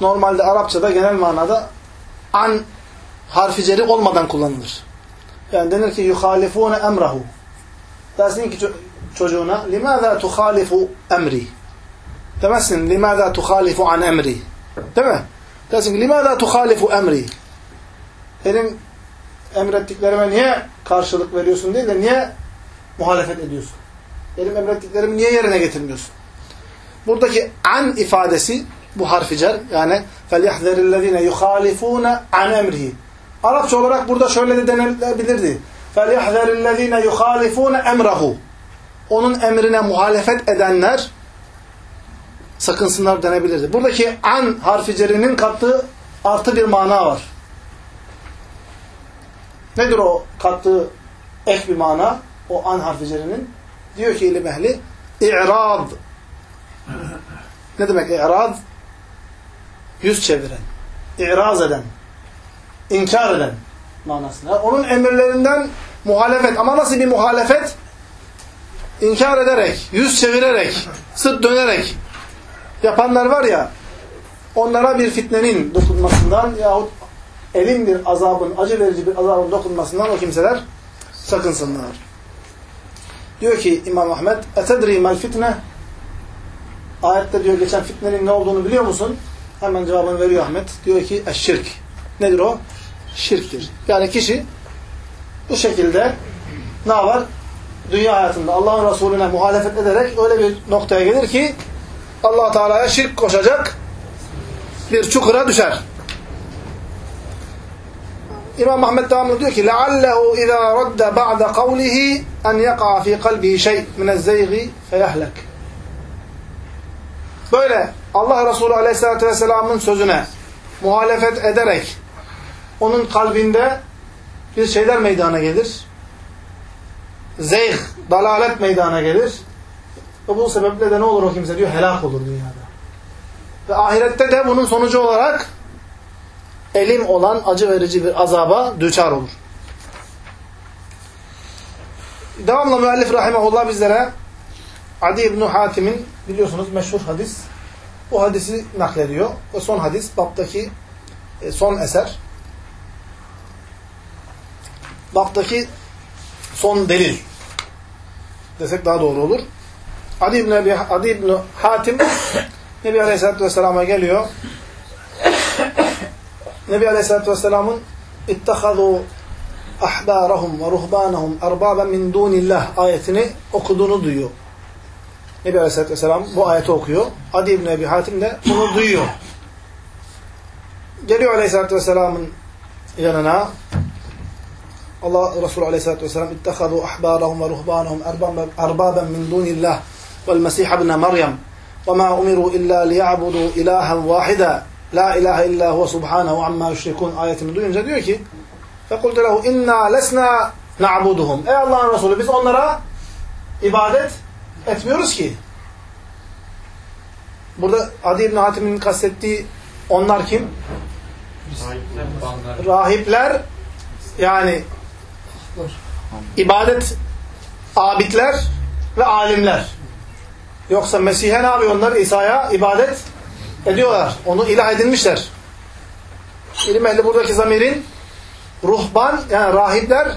normalde Arapçada genel manada an harfi ceri olmadan kullanılır. Yani denir ki yuhalifune emrahu. Dersin ki çocuğuna limaza tuhalifu emri Demezsin limaza tuhalifu an emri. Değil mi? Dersin ki limaza tuhalifu emri. Benim emrettiklerime niye karşılık veriyorsun değil de niye muhalefet ediyorsun? Benim emrettiklerimi niye yerine getirmiyorsun? Buradaki an ifadesi bu harfi cer yani فَلْيَحْذَرِ الَّذ۪ينَ يُخَالِفُونَ عَنْ اَمْرِهِ Arapça olarak burada şöyle de denilebilirdi. فَلْيَحْذَرِ الَّذ۪ينَ يُخَالِفُونَ اَمْرَهُ Onun emrine muhalefet edenler sakınsınlar denebilirdi. Buradaki an harfi cerinin kattığı artı bir mana var. Nedir o kattığı ek bir mana? O an harfi cerinin. Diyor ki ilim ehli i'rad. Ne demek i'rad? Yüz çeviren. İraz eden. inkar eden manasında. Onun emirlerinden muhalefet. Ama nasıl bir muhalefet? İnkar ederek, yüz çevirerek, sırt dönerek yapanlar var ya onlara bir fitnenin dokunmasından yahut elin bir azabın, acı verici bir azabın dokunmasından o kimseler sakınsınlar. Diyor ki İmam Ahmet, "Etedri mel fitne?" Ayette diyor geçen fitnenin ne olduğunu biliyor musun? Hemen cevabını veriyor Ahmet. Diyor ki, "Eşşirk." Nedir o? Şirktir. Yani kişi bu şekilde ne var? Dünya hayatında Allah'ın Resulüne muhalefet ederek öyle bir noktaya gelir ki Allah Teala'ya şirk koşacak bir çukura düşer. İmam Ahmed devamlı diyor ki لَعَلَّهُ اِذَا رَدَّ بَعْدَ قَوْلِهِ اَنْ يَقَعَ ف۪ي قَلْبِهِ شَيْءٍ مِنَ الزَّيْغِ فَيَحْلَكْ Böyle Allah Resulü Aleyhisselatü Vesselam'ın sözüne muhalefet ederek onun kalbinde bir şeyler meydana gelir. Zeyh, dalalet meydana gelir. Ve bu sebeple de ne olur o kimse diyor? Helak olur dünyada. Ve ahirette de bunun sonucu olarak elim olan acı verici bir azaba düçar olur. Devamla müellif rahimahullah bizlere Adi İbn Hatim'in biliyorsunuz meşhur hadis bu hadisi naklediyor. Ve son hadis baptaki e, son eser. Baptaki son delil desek daha doğru olur. Adi İbn, Abi, Adi İbn Hatim Nebi Aleyhisselatü Vesselam'a geliyor. Nebi Aleyhisselatü Vesselam'ın اِتَّخَذُوا ahbarahum ve ruhbanahum erbaben min dunillah ayetini okuduğunu duyuyor. Nebi Aleyhisselatü Vesselam bu ayeti okuyor. Adi İbni Ebi Hatim de bunu duyuyor. Geliyor Aleyhisselatü Vesselam'ın yanına Allah Resulü Aleyhisselatü Vesselam اِتَّخَذُوا ahbarahum ve ruhbanahum erbaben min dunillah vel mesih ibn Meryem وَمَا اُمِرُوا اِلَّا لِيَعْبُدُوا اِلَٰهًا وَاحِدًا La ilahe illa huve subhanahu amma yüşrikun ayetini duyunca diyor ki فَقُلْتُ لَهُ اِنَّا لَسْنَا نَعْبُدُهُمْ Ey Allah'ın Resulü biz onlara ibadet etmiyoruz ki. Burada Adi İbni Hatim'in kastettiği onlar kim? Rahipler yani ibadet abidler ve alimler. Yoksa Mesih'e ne yapıyor onlar? İsa'ya ibadet ediyorlar. Onu ilah edinmişler. İlim ehli buradaki zamirin ruhban yani rahipler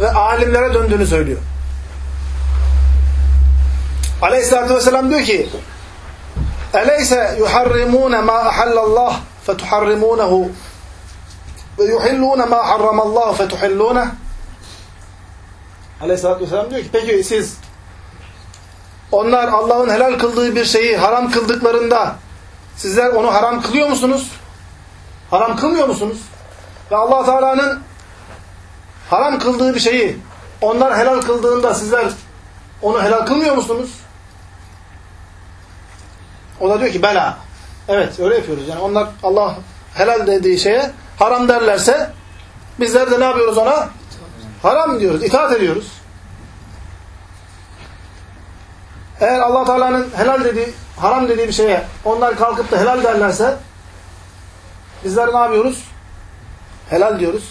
ve alimlere döndüğünü söylüyor. Aleyhisselatü Vesselam diyor ki Eleyse yuharrimune ma ahallallah fetuharrimunehu ve yuhillune ma harramallahu fetuhillune Aleyhisselatü Vesselam diyor ki peki siz onlar Allah'ın helal kıldığı bir şeyi haram kıldıklarında sizler onu haram kılıyor musunuz? Haram kılmıyor musunuz? Ve allah Teala'nın haram kıldığı bir şeyi onlar helal kıldığında sizler onu helal kılmıyor musunuz? O da diyor ki bela. Evet öyle yapıyoruz. Yani onlar Allah helal dediği şeye haram derlerse bizler de ne yapıyoruz ona? Haram diyoruz. itaat ediyoruz. Eğer allah Teala'nın helal dediği, haram dediği bir şeye onlar kalkıp da helal derlerse bizler ne yapıyoruz? Helal diyoruz.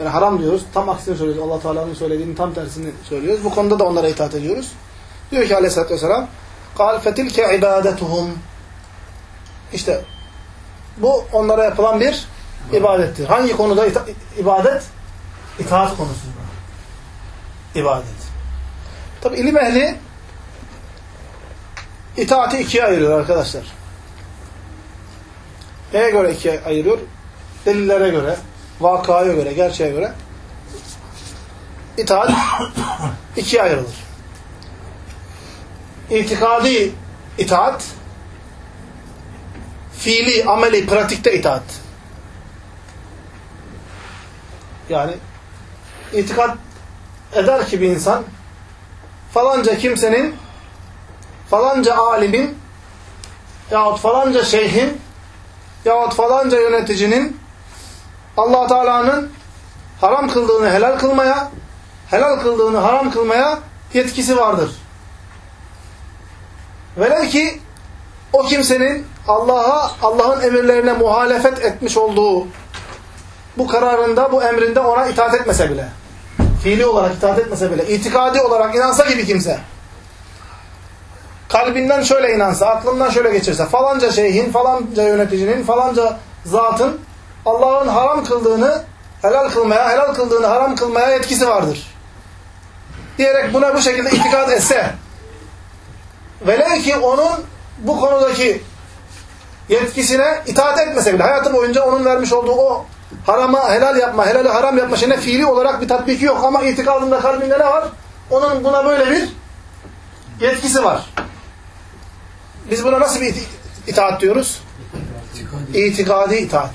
Yani haram diyoruz. Tam aksini söylüyoruz. allah Teala'nın söylediğinin tam tersini söylüyoruz. Bu konuda da onlara itaat ediyoruz. Diyor ki aleyhissalatü vesselam قال فَتِلْكَ عِبَادَتُهُمْ İşte bu onlara yapılan bir ibadettir. Hangi konuda ita ibadet? İtaat konusunda. İbadet. Tabi ilim ehli itaati ikiye ayırıyor arkadaşlar. Neye göre ikiye ayırıyor? Delillere göre, vakaya göre, gerçeğe göre. İtaat ikiye ayrılır. İtikadi itaat, fiili, ameli, pratikte itaat. Yani itikat eder ki bir insan falanca kimsenin falanca alimin yahut falanca şeyhin yahut falanca yöneticinin allah Teala'nın haram kıldığını helal kılmaya helal kıldığını haram kılmaya yetkisi vardır. Velev ki o kimsenin Allah'a, Allah'ın emirlerine muhalefet etmiş olduğu bu kararında, bu emrinde ona itaat etmese bile, fiili olarak itaat etmese bile, itikadi olarak inansa gibi kimse, kalbinden şöyle inansa, aklından şöyle geçirse, falanca şeyhin, falanca yöneticinin, falanca zatın Allah'ın haram kıldığını helal kılmaya, helal kıldığını haram kılmaya yetkisi vardır. Diyerek buna bu şekilde itikad etse, velev ki onun bu konudaki yetkisine itaat etmese bile, hayatı boyunca onun vermiş olduğu o harama helal yapma, helali haram yapma şeyine fiili olarak bir tatbiki yok ama itikadında kalbinde ne var? Onun buna böyle bir yetkisi var. Biz buna nasıl bir itaat diyoruz? İtikadi itaat.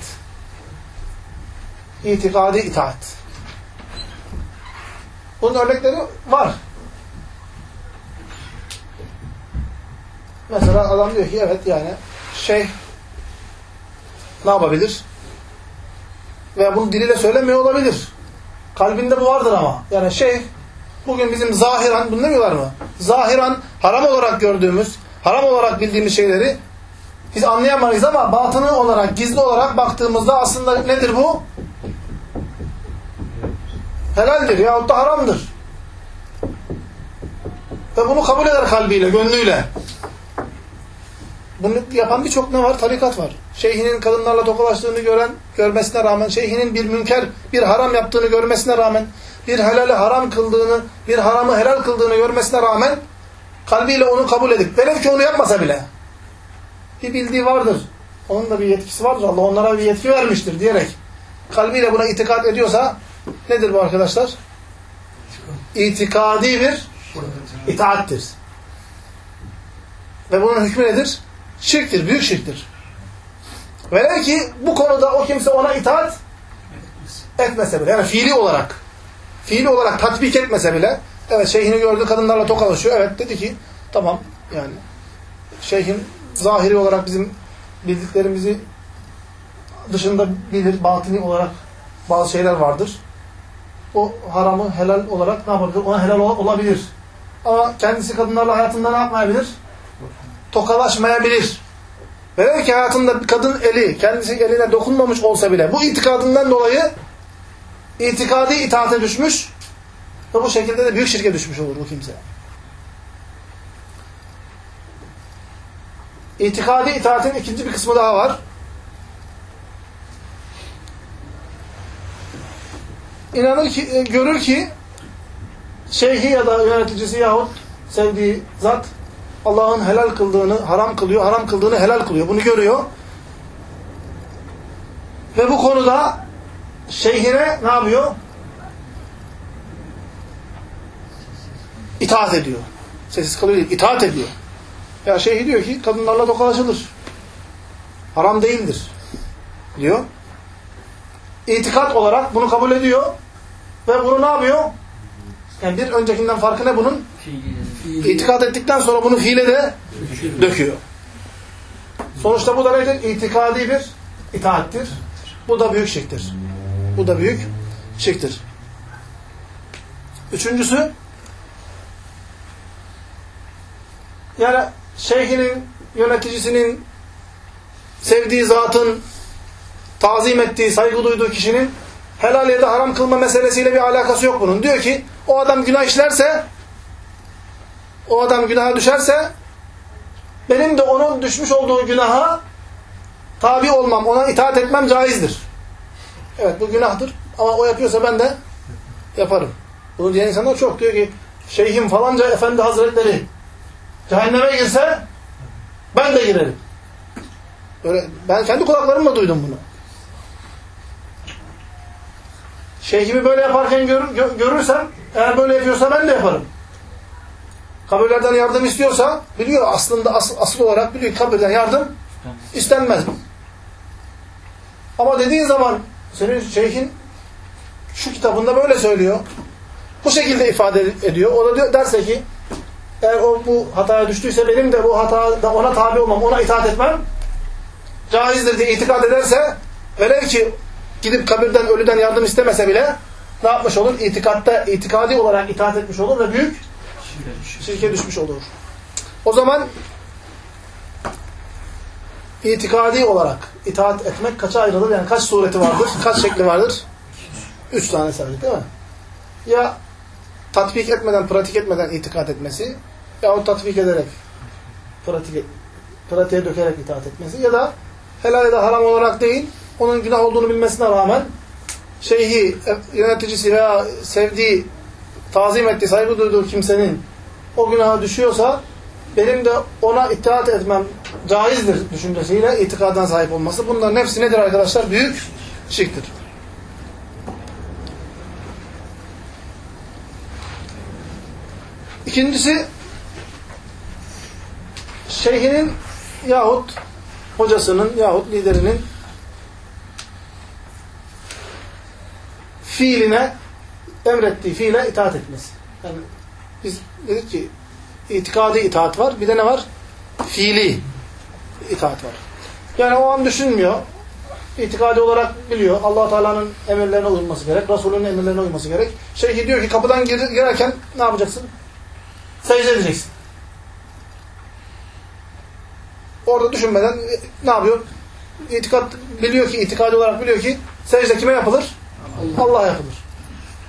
İtikadi itaat. Bunun örnekleri var. Mesela adam diyor ki evet yani şey ne yapabilir? Veya bunu diliyle söylemiyor olabilir. Kalbinde bu vardır ama. Yani şey bugün bizim zahiran bunu demiyorlar mı? Zahiran haram olarak gördüğümüz, haram olarak bildiğimiz şeyleri biz anlayamayız ama batını olarak, gizli olarak baktığımızda aslında nedir bu? Helaldir yahut da haramdır. Ve bunu kabul eder kalbiyle, gönlüyle. Bunu yapan birçok ne var? Tarikat var. Şeyhinin kadınlarla tokalaştığını gören, görmesine rağmen, şeyhinin bir münker, bir haram yaptığını görmesine rağmen, bir helali haram kıldığını, bir haramı helal kıldığını görmesine rağmen, kalbiyle onu kabul edip, velev ki onu yapmasa bile, bir bildiği vardır. Onun da bir yetkisi vardır. Allah onlara bir yetki vermiştir diyerek, kalbiyle buna itikat ediyorsa, nedir bu arkadaşlar? İtikadi bir itaattir. Ve bunun hükmü nedir? Şirktir, büyük şirktir. Velev ki bu konuda o kimse ona itaat etmese bile, yani fiili olarak, fiili olarak tatbik etmese bile, evet şeyhini gördü, kadınlarla tokalaşıyor, evet dedi ki, tamam yani şeyhin zahiri olarak bizim bildiklerimizi dışında bilir, batini olarak bazı şeyler vardır. O haramı helal olarak ne yapabilir? Ona helal olabilir. Ama kendisi kadınlarla hayatında ne yapmayabilir? Tokalaşmayabilir. Velev ki hayatında kadın eli kendisi eline dokunmamış olsa bile bu itikadından dolayı itikadi itaate düşmüş Ve bu şekilde de büyük şirke düşmüş olur bu kimse. İtikadi itaatin ikinci bir kısmı daha var. İnanır ki, e, görür ki şeyhi ya da yöneticisi yahut sevdiği zat Allah'ın helal kıldığını haram kılıyor, haram kıldığını helal kılıyor. Bunu görüyor. Ve bu konuda şeyhine ne yapıyor? İtaat ediyor. Sessiz kalıyor değil, itaat ediyor. Ya şeyhi diyor ki kadınlarla tokalaşılır. Haram değildir. Diyor. İtikat olarak bunu kabul ediyor. Ve bunu ne yapıyor? Yani bir öncekinden farkı ne bunun? İtikat ettikten sonra bunu fiile de döküyor. Sonuçta bu da nedir? İtikadi bir itaattir. Bu da büyük şirktir. Bu da büyük şirktir. Üçüncüsü yani şeyhinin, yöneticisinin, sevdiği zatın, tazim ettiği, saygı duyduğu kişinin helal ya da haram kılma meselesiyle bir alakası yok bunun. Diyor ki o adam günah işlerse o adam günaha düşerse benim de onun düşmüş olduğu günaha tabi olmam, ona itaat etmem caizdir. Evet bu günahtır ama o yapıyorsa ben de yaparım. Bunu diyen insanlar çok diyor ki şeyhim falanca efendi hazretleri cehenneme girse ben de girerim. Böyle, ben kendi kulaklarımla duydum bunu. Şeyhimi böyle yaparken gör, gö, görürsem, eğer böyle yapıyorsa ben de yaparım. Kabirlerden yardım istiyorsa, biliyor aslında as, asıl olarak biliyor ki kabirden yardım istenmez. Ama dediğin zaman senin şeyhin şu kitabında böyle söylüyor. Bu şekilde ifade ediyor. O da diyor, derse ki eğer o bu hataya düştüyse benim de bu hatada ona tabi olmam, ona itaat etmem caizdir diye itikad ederse velev ki gidip kabirden, ölüden yardım istemese bile ne yapmış olur? İtikatta, itikadi olarak itaat etmiş olur ve büyük şirke düşmüş olur. O zaman itikadi olarak itaat etmek kaça ayrılır? Yani kaç sureti vardır? Kaç şekli vardır? Üç tane sadece değil mi? Ya tatbik etmeden, pratik etmeden itikat etmesi yahut tatbik ederek pratik, pratiğe dökerek itaat etmesi ya da helal ya da haram olarak değil, onun günah olduğunu bilmesine rağmen şeyhi, yöneticisi veya sevdiği, tazim ettiği, saygı duyduğu kimsenin o günaha düşüyorsa benim de ona itaat etmem caizdir düşüncesiyle itikadan sahip olması. Bunların hepsi nedir arkadaşlar? Büyük şirktir. İkincisi şeyhinin yahut hocasının yahut liderinin fiiline emrettiği fiile itaat etmesi. Yani biz dedik ki itikadi itaat var. Bir de ne var? Fiili itaat var. Yani o an düşünmüyor. İtikadi olarak biliyor. allah Teala'nın emirlerine uyulması gerek. Resulünün emirlerine uyması gerek. Şeyhi diyor ki kapıdan gir girerken ne yapacaksın? Secde edeceksin. Orada düşünmeden ne yapıyor? İtikat biliyor ki, itikadi olarak biliyor ki secde kime yapılır? Allah'a Allah yapılır.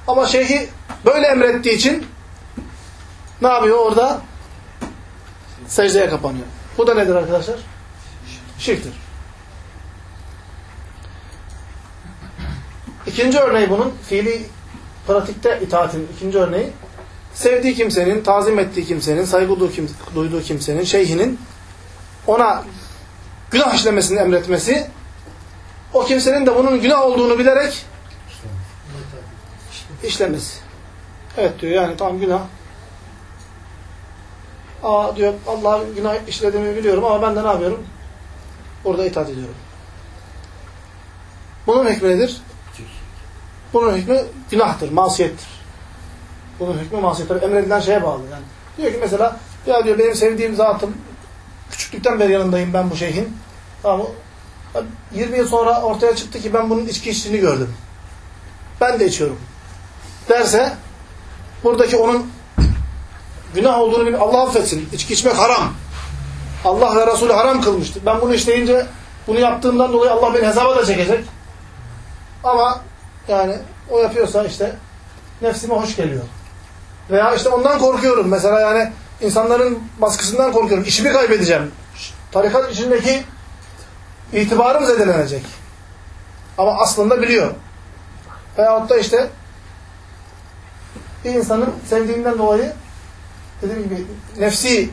Ama şeyhi böyle emrettiği için ne yapıyor orada? Secdeye kapanıyor. Bu da nedir arkadaşlar? Şirktir. İkinci örneği bunun fiili pratikte itaatin ikinci örneği sevdiği kimsenin, tazim ettiği kimsenin, saygı duyduğu kimsenin, şeyhinin ona günah işlemesini emretmesi o kimsenin de bunun günah olduğunu bilerek işlemesi. Evet diyor yani tam günah. Aa diyor Allah günah işlediğimi biliyorum ama ben de ne yapıyorum? Orada itaat ediyorum. Bunun hükmü nedir? Bunun hükmü günahtır, masiyettir. Bunun hükmü masiyettir. Emredilen şeye bağlı yani. Diyor ki mesela ya diyor benim sevdiğim zatım küçüklükten beri yanındayım ben bu şeyhin. Tamam 20 yıl sonra ortaya çıktı ki ben bunun içki içtiğini gördüm. Ben de içiyorum. Derse buradaki onun günah olduğunu bilin. Allah affetsin. İçki içmek haram. Allah ve Resulü haram kılmıştır. Ben bunu işleyince bunu yaptığımdan dolayı Allah beni hesaba da çekecek. Ama yani o yapıyorsa işte nefsime hoş geliyor. Veya işte ondan korkuyorum. Mesela yani insanların baskısından korkuyorum. İşimi kaybedeceğim. Tarikat içindeki itibarım zedelenecek. Ama aslında biliyor. Veyahut da işte bir insanın sevdiğinden dolayı dediğim gibi nefsi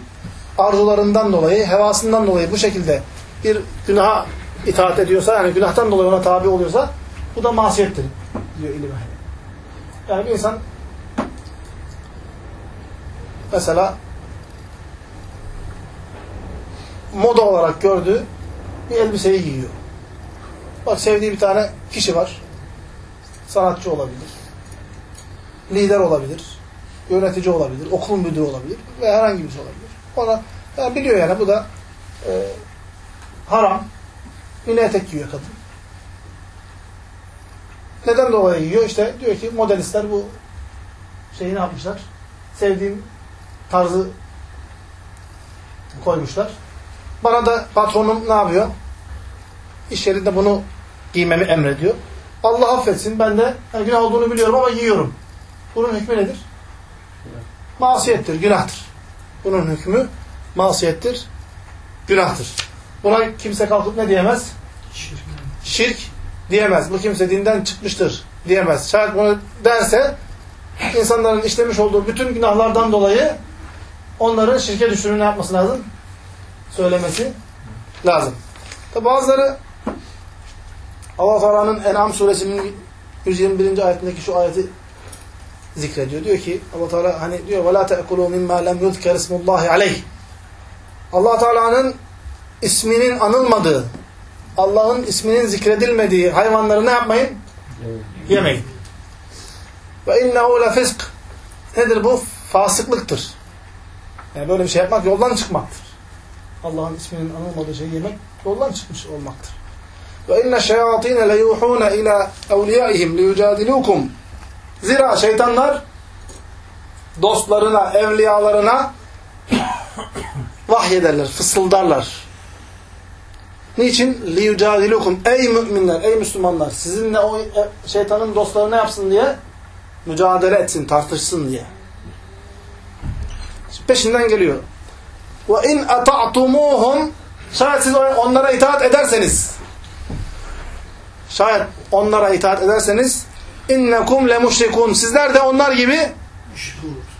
arzularından dolayı, hevasından dolayı bu şekilde bir günaha itaat ediyorsa, yani günahtan dolayı ona tabi oluyorsa bu da masiyettir diyor ilim ehli. Yani bir insan mesela moda olarak gördüğü bir elbiseyi giyiyor. Bak sevdiği bir tane kişi var. Sanatçı olabilir. Lider olabilir. Yönetici olabilir. Okul müdürü olabilir. Ve herhangi birisi olabilir. Ona yani biliyor yani bu da e, haram. Mini etek giyiyor kadın. Neden dolayı giyiyor? İşte diyor ki modelistler bu şeyi ne yapmışlar? Sevdiğim tarzı koymuşlar. Bana da patronum ne yapıyor? İş yerinde bunu giymemi emrediyor. Allah affetsin ben de yani günah olduğunu biliyorum ama giyiyorum. Bunun hükmü nedir? Masiyettir, günahtır. Bunun hükmü masiyettir, günahtır. Buna kimse kalkıp ne diyemez? Şirk. Şirk diyemez. Bu kimse dinden çıkmıştır diyemez. Şayet bunu derse insanların işlemiş olduğu bütün günahlardan dolayı onların şirke düştüğünü ne yapması lazım? söylemesi lazım. Tabi bazıları Allah-u En'am suresinin 121. ayetindeki şu ayeti zikrediyor. Diyor ki Allah Teala hani diyor "Ve la ta'kulu mimma lem yuzker ismullahi aleyh." Allah Teala'nın isminin anılmadığı, Allah'ın isminin zikredilmediği hayvanları ne yapmayın? Yemeyin. Ve innehu la fisk. Nedir bu? Fasıklıktır. Yani böyle bir şey yapmak yoldan çıkmaktır. Allah'ın isminin anılmadığı şeyi yemek yoldan çıkmış olmaktır. Ve inne şeyatine leyuhune ila evliyaihim liyucadilukum. Zira şeytanlar dostlarına, evliyalarına vahyederler, fısıldarlar. Niçin? liyucadilukum. Ey müminler, ey Müslümanlar. Sizinle o şeytanın dostları ne yapsın diye? Mücadele etsin, tartışsın diye. Peşinden geliyor. Ve in ata'tumuhum şayet siz onlara itaat ederseniz şayet onlara itaat ederseniz innekum le müşrikun sizler de onlar gibi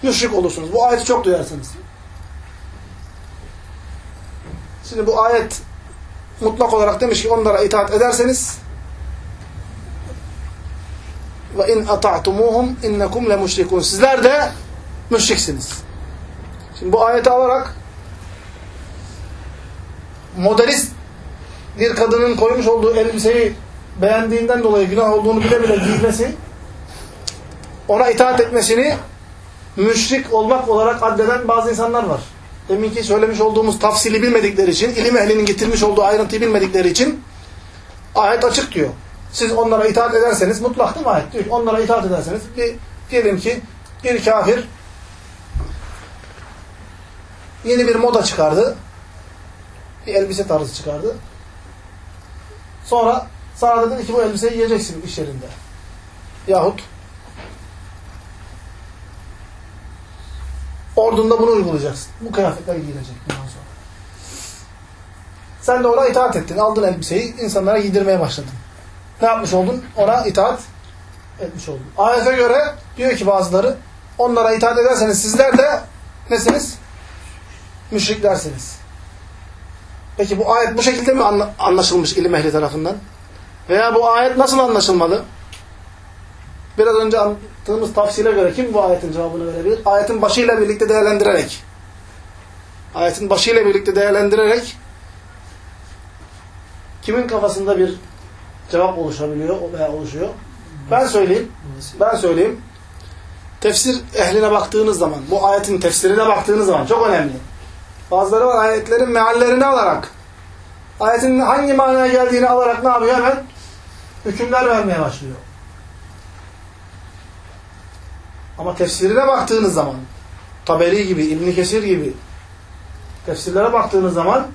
müşrik olursunuz. Bu ayeti çok duyarsınız. Şimdi bu ayet mutlak olarak demiş ki onlara itaat ederseniz ve in ata'tumuhum innekum le müşrikun sizler de müşriksiniz. Şimdi bu ayeti alarak modelist bir kadının koymuş olduğu elbiseyi beğendiğinden dolayı günah olduğunu bile bile giymesi ona itaat etmesini müşrik olmak olarak addeden bazı insanlar var. Deminki söylemiş olduğumuz tafsili bilmedikleri için, ilim ehlinin getirmiş olduğu ayrıntıyı bilmedikleri için ayet açık diyor. Siz onlara itaat ederseniz, mutlak değil mi ayet? Diyor onlara itaat ederseniz, bir, diyelim ki bir kafir yeni bir moda çıkardı. Bir elbise tarzı çıkardı. Sonra sana dedi ki bu elbiseyi giyeceksin iş yerinde. Yahut ordunda bunu uygulayacaksın. Bu kıyafetler giyilecek bundan sonra. Sen de ona itaat ettin. Aldın elbiseyi, insanlara giydirmeye başladın. Ne yapmış oldun? Ona itaat etmiş oldun. Ayete göre diyor ki bazıları onlara itaat ederseniz sizler de nesiniz? Müşriklersiniz. Peki bu ayet bu şekilde mi anlaşılmış ilim ehli tarafından? Veya bu ayet nasıl anlaşılmalı? Biraz önce anlattığımız tafsile göre kim bu ayetin cevabını verebilir? Ayetin başıyla birlikte değerlendirerek. Ayetin başıyla birlikte değerlendirerek kimin kafasında bir cevap oluşabiliyor veya oluşuyor? Ben söyleyeyim. Ben söyleyeyim. Tefsir ehline baktığınız zaman, bu ayetin tefsirine baktığınız zaman çok önemli. Bazıları var ayetlerin meallerini alarak, ayetin hangi manaya geldiğini alarak ne yapıyor? Hemen hükümler vermeye başlıyor. Ama tefsirine baktığınız zaman, Taberi gibi, İbn Kesir gibi tefsirlere baktığınız zaman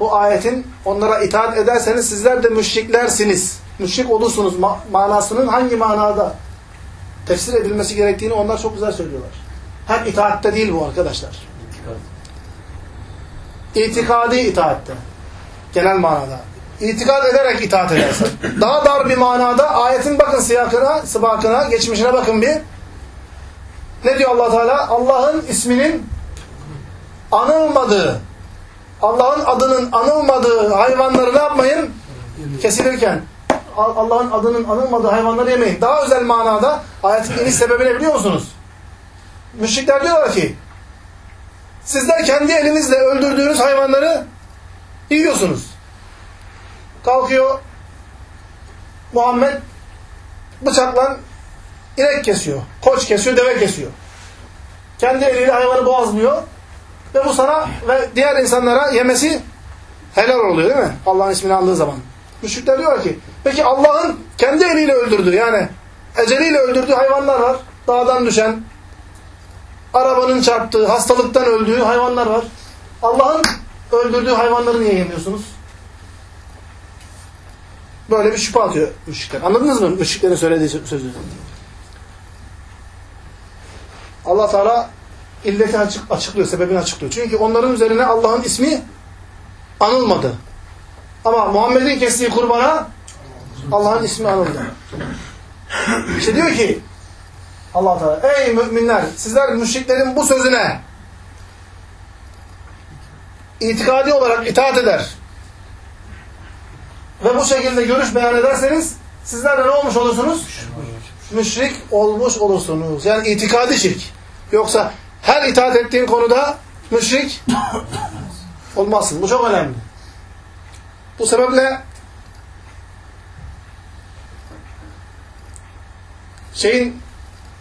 bu ayetin onlara itaat ederseniz sizler de müşriklersiniz. Müşrik olursunuz ma manasının hangi manada tefsir edilmesi gerektiğini onlar çok güzel söylüyorlar. Hem itaatte değil bu arkadaşlar. İtikadi itaatte. Genel manada. İtikad ederek itaat edersen. Daha dar bir manada ayetin bakın siyakına, sıbakına, geçmişine bakın bir. Ne diyor allah Teala? Allah'ın isminin anılmadığı, Allah'ın adının anılmadığı hayvanları ne yapmayın? Kesilirken Allah'ın adının anılmadığı hayvanları yemeyin. Daha özel manada ayetin iniş sebebi ne biliyor musunuz? Müşrikler diyorlar ki sizler kendi elinizle öldürdüğünüz hayvanları yiyorsunuz. Kalkıyor Muhammed bıçakla inek kesiyor, koç kesiyor, deve kesiyor. Kendi eliyle hayvanı boğazlıyor ve bu sana ve diğer insanlara yemesi helal oluyor değil mi? Allah'ın ismini aldığı zaman. Müşrikler diyor ki peki Allah'ın kendi eliyle öldürdüğü yani eceliyle öldürdüğü hayvanlar var. Dağdan düşen, arabanın çarptığı, hastalıktan öldüğü hayvanlar var. Allah'ın öldürdüğü hayvanları niye yemiyorsunuz? Böyle bir şüphe atıyor müşrikler. Anladınız mı müşriklerin söylediği sözü? Allah Teala illeti açık, açıklıyor, sebebini açıklıyor. Çünkü onların üzerine Allah'ın ismi anılmadı. Ama Muhammed'in kestiği kurbana Allah'ın ismi anıldı. İşte diyor ki Allah Teala ey müminler sizler müşriklerin bu sözüne itikadi olarak itaat eder ve bu şekilde görüş beyan ederseniz sizler de ne olmuş olursunuz? Müşrik olmuş olursunuz. Yani itikadi şirk. Yoksa her itaat ettiğin konuda müşrik olmazsın. Bu çok önemli. Bu sebeple şeyin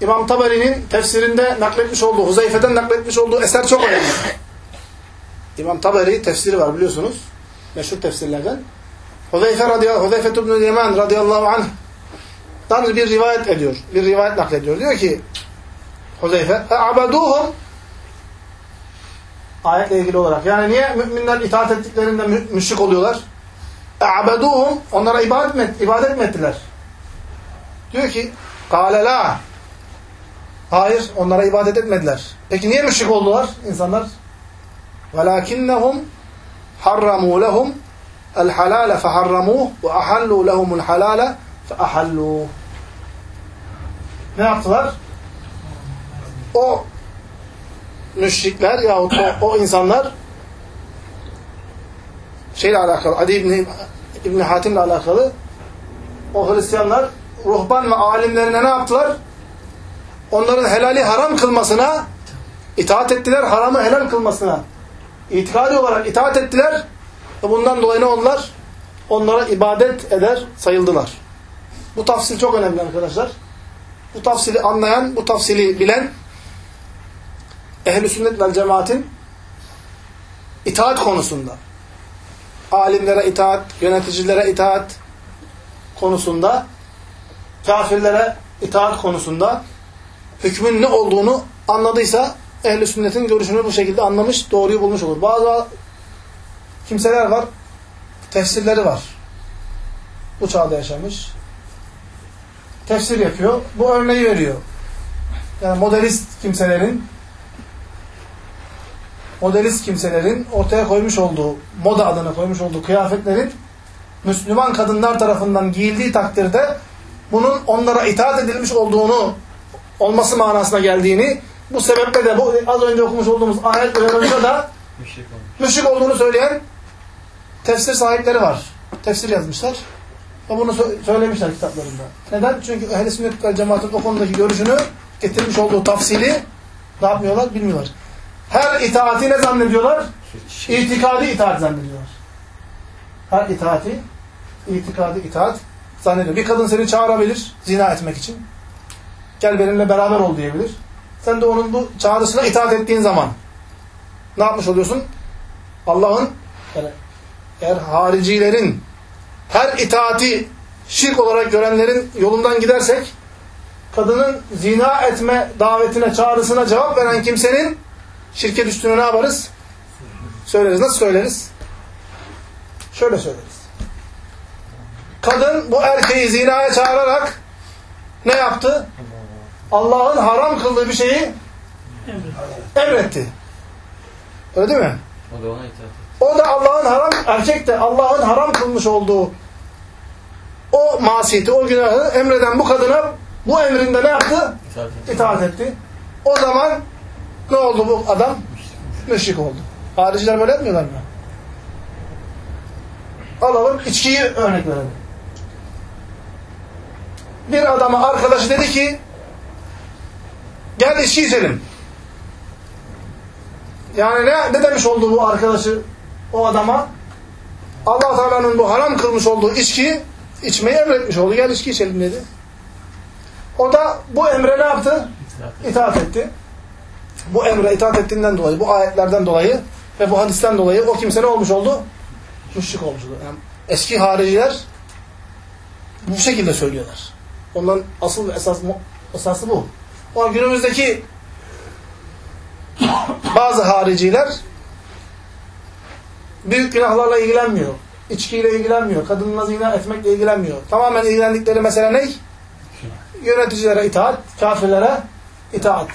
İmam Taberi'nin tefsirinde nakletmiş olduğu, Huzeyfe'den nakletmiş olduğu eser çok önemli. İmam Taberi tefsiri var biliyorsunuz. Meşhur tefsirlerden. Huzeyfe radıyallahu Huzeyfe ibn Yemen radıyallahu anh dan bir rivayet ediyor. Bir rivayet naklediyor. Diyor ki Huzeyfe "Abaduhum" ayetle ilgili olarak. Yani niye müminler itaat ettiklerinde mü müşrik oluyorlar? "Abaduhum" onlara ibadet mi, ibadet mi ettiler? Diyor ki "Kâle la" Hayır, onlara ibadet etmediler. Peki niye müşrik oldular insanlar? وَلَاكِنَّهُمْ حَرَّمُوا لَهُمْ الْحَلَالَ فَحَرَّمُوهُ وَأَحَلُّوا لَهُمُ الْحَلَالَ فَأَحَلُّوا Ne yaptılar? O müşrikler yahut o, o insanlar şeyle alakalı, Adi İbni, İbni Hatim'le alakalı o Hristiyanlar ruhban ve alimlerine ne yaptılar? Onların helali haram kılmasına itaat ettiler, haramı helal kılmasına itikadi olarak itaat ettiler ve bundan dolayı ne oldular? Onlara ibadet eder sayıldılar. Bu tafsil çok önemli arkadaşlar. Bu tafsili anlayan, bu tafsili bilen ehl-i sünnet vel cemaatin itaat konusunda alimlere itaat, yöneticilere itaat konusunda kafirlere itaat konusunda hükmün ne olduğunu anladıysa ehl-i sünnetin görüşünü bu şekilde anlamış, doğruyu bulmuş olur. Bazı kimseler var, tefsirleri var. Bu çağda yaşamış. Tefsir yapıyor. Bu örneği veriyor. Yani modelist kimselerin modelist kimselerin ortaya koymuş olduğu, moda adına koymuş olduğu kıyafetlerin Müslüman kadınlar tarafından giyildiği takdirde bunun onlara itaat edilmiş olduğunu olması manasına geldiğini bu sebeple de bu az önce okumuş olduğumuz ayet uyarımında da müşrik olduğunu söyleyen tefsir sahipleri var. Tefsir yazmışlar. Ve bunu söylemişler kitaplarında. Neden? Çünkü ehl-i sünnet vel cemaatin o konudaki görüşünü getirmiş olduğu tafsili ne yapmıyorlar? Bilmiyorlar. Her itaati ne zannediyorlar? İtikadi itaat zannediyorlar. Her itaati itikadi itaat zannediyor. Bir kadın seni çağırabilir zina etmek için. Gel benimle beraber ol diyebilir. Sen de onun bu çağrısına itaat ettiğin zaman ne yapmış oluyorsun? Allah'ın yani eğer haricilerin her itaati şirk olarak görenlerin yolundan gidersek kadının zina etme davetine, çağrısına cevap veren kimsenin şirke düştüğünü ne yaparız? Söyleriz. Nasıl söyleriz? Şöyle söyleriz. Kadın bu erkeği zinaya çağırarak ne yaptı? Allah'ın haram kıldığı bir şeyi emretti. Öyle değil mi? O da ona itaat etti. O da Allah'ın haram, erkek de Allah'ın haram kılmış olduğu o masiyeti, o günahı emreden bu kadına bu emrinde ne yaptı? İtaat etti. İtaat etti. O zaman ne oldu bu adam? Müşrik oldu. Hariciler böyle etmiyorlar mı? Alalım içkiyi örnek verelim. Bir adama arkadaşı dedi ki gel içki içelim. Yani ne, ne demiş oldu bu arkadaşı o adama? allah Teala'nın bu haram kılmış olduğu içkiyi içmeyi emretmiş oldu. Gel içki içelim dedi. O da bu emre ne yaptı? İtaat etti. Bu emre itaat ettiğinden dolayı, bu ayetlerden dolayı ve bu hadisten dolayı o kimse ne olmuş oldu? Müşrik olmuş oldu. Yani eski hariciler bu şekilde söylüyorlar. Onların asıl ve esas, esası bu. O günümüzdeki bazı hariciler büyük günahlarla ilgilenmiyor. İçkiyle ilgilenmiyor. Kadınla zina etmekle ilgilenmiyor. Tamamen ilgilendikleri mesele ne? Yöneticilere itaat, kafirlere itaat.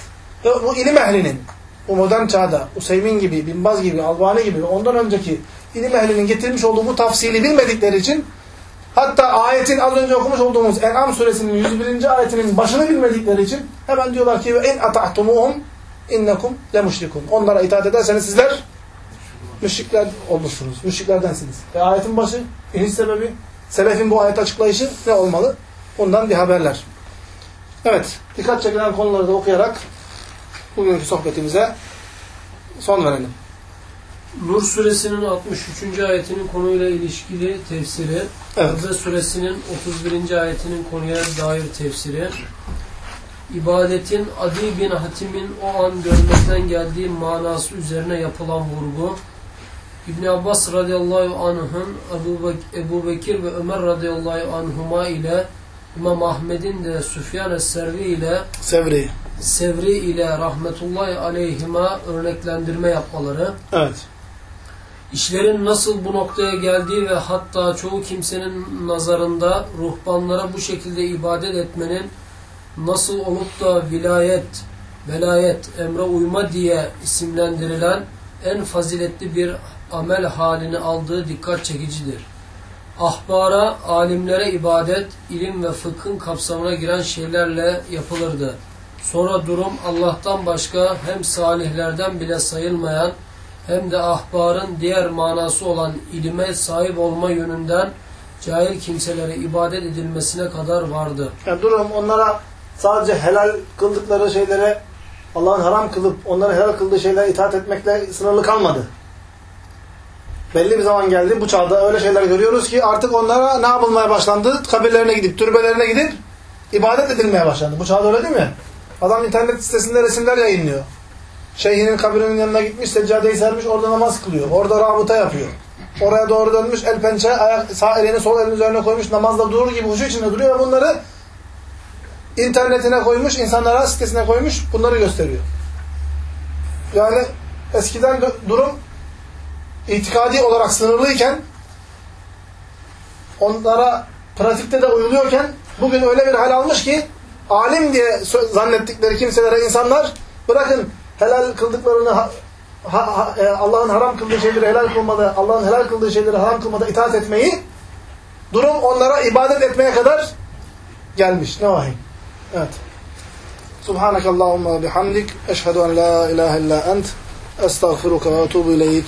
Ve bu ilim ehlinin, bu modern çağda, Useymin gibi, Binbaz gibi, Albani gibi, ondan önceki ilim ehlinin getirmiş olduğu bu tafsili bilmedikleri için, hatta ayetin az önce okumuş olduğumuz En'am suresinin 101. ayetinin başını bilmedikleri için, hemen diyorlar ki, en ata'tumuhum innekum le müşrikun. Onlara itaat ederseniz sizler müşrikler olmuşsunuz. Müşriklerdensiniz. Ve ayetin başı, iniş sebebi, selefin bu ayet açıklayışı ne olmalı? Bundan bir haberler. Evet, dikkat çekilen konuları da okuyarak bugünkü sohbetimize son verelim. Nur suresinin 63. ayetinin konuyla ilişkili tefsiri, Evet. Suresinin 31. ayetinin konuya dair tefsiri, ibadetin Adi bin Hatim'in o an görmekten geldiği manası üzerine yapılan vurgu, İbn Abbas radıyallahu anh'ın Ebu, Bek Ebu Bekir ve Ömer radıyallahu anhuma ile İmam Ahmed'in de Süfyan es-Servi ile Sevri. Sevri ile rahmetullahi aleyhima örneklendirme yapmaları, Evet. İşlerin nasıl bu noktaya geldiği ve hatta çoğu kimsenin nazarında ruhbanlara bu şekilde ibadet etmenin nasıl olup da vilayet, velayet, emre uyma diye isimlendirilen en faziletli bir amel halini aldığı dikkat çekicidir. Ahbara, alimlere ibadet, ilim ve fıkhın kapsamına giren şeylerle yapılırdı. Sonra durum Allah'tan başka hem salihlerden bile sayılmayan hem de ahbarın diğer manası olan ilime sahip olma yönünden cahil kimselere ibadet edilmesine kadar vardı. Yani durum onlara sadece helal kıldıkları şeylere Allah'ın haram kılıp onlara helal kıldığı şeylere itaat etmekle sınırlı kalmadı. Belli bir zaman geldi bu çağda öyle şeyler görüyoruz ki artık onlara ne yapılmaya başlandı? Kabirlerine gidip, türbelerine gidip ibadet edilmeye başlandı. Bu çağda öyle değil mi? Adam internet sitesinde resimler yayınlıyor. Şeyhinin kabrinin yanına gitmiş, seccadeyi sermiş, orada namaz kılıyor. Orada rabıta yapıyor. Oraya doğru dönmüş, el pençe, ayak, sağ elini sol elinin üzerine koymuş, namazda durur gibi huşu içinde duruyor ve bunları internetine koymuş, insanlara sitesine koymuş, bunları gösteriyor. Yani eskiden durum itikadi olarak sınırlıyken onlara pratikte de uyuluyorken bugün öyle bir hal almış ki alim diye zannettikleri kimselere insanlar bırakın helal kıldıklarını ha- ha- e, Allah'ın haram kıldığı şeyleri helal kılmada, Allah'ın helal kıldığı şeyleri haram kılmada itaat etmeyi durum onlara ibadet etmeye kadar gelmiş. Ne vahim. Evet. Subhanakallahumma bihamdik. Eşhedü en la ilahe illa ent. Estağfiruka ve etubu ileyk.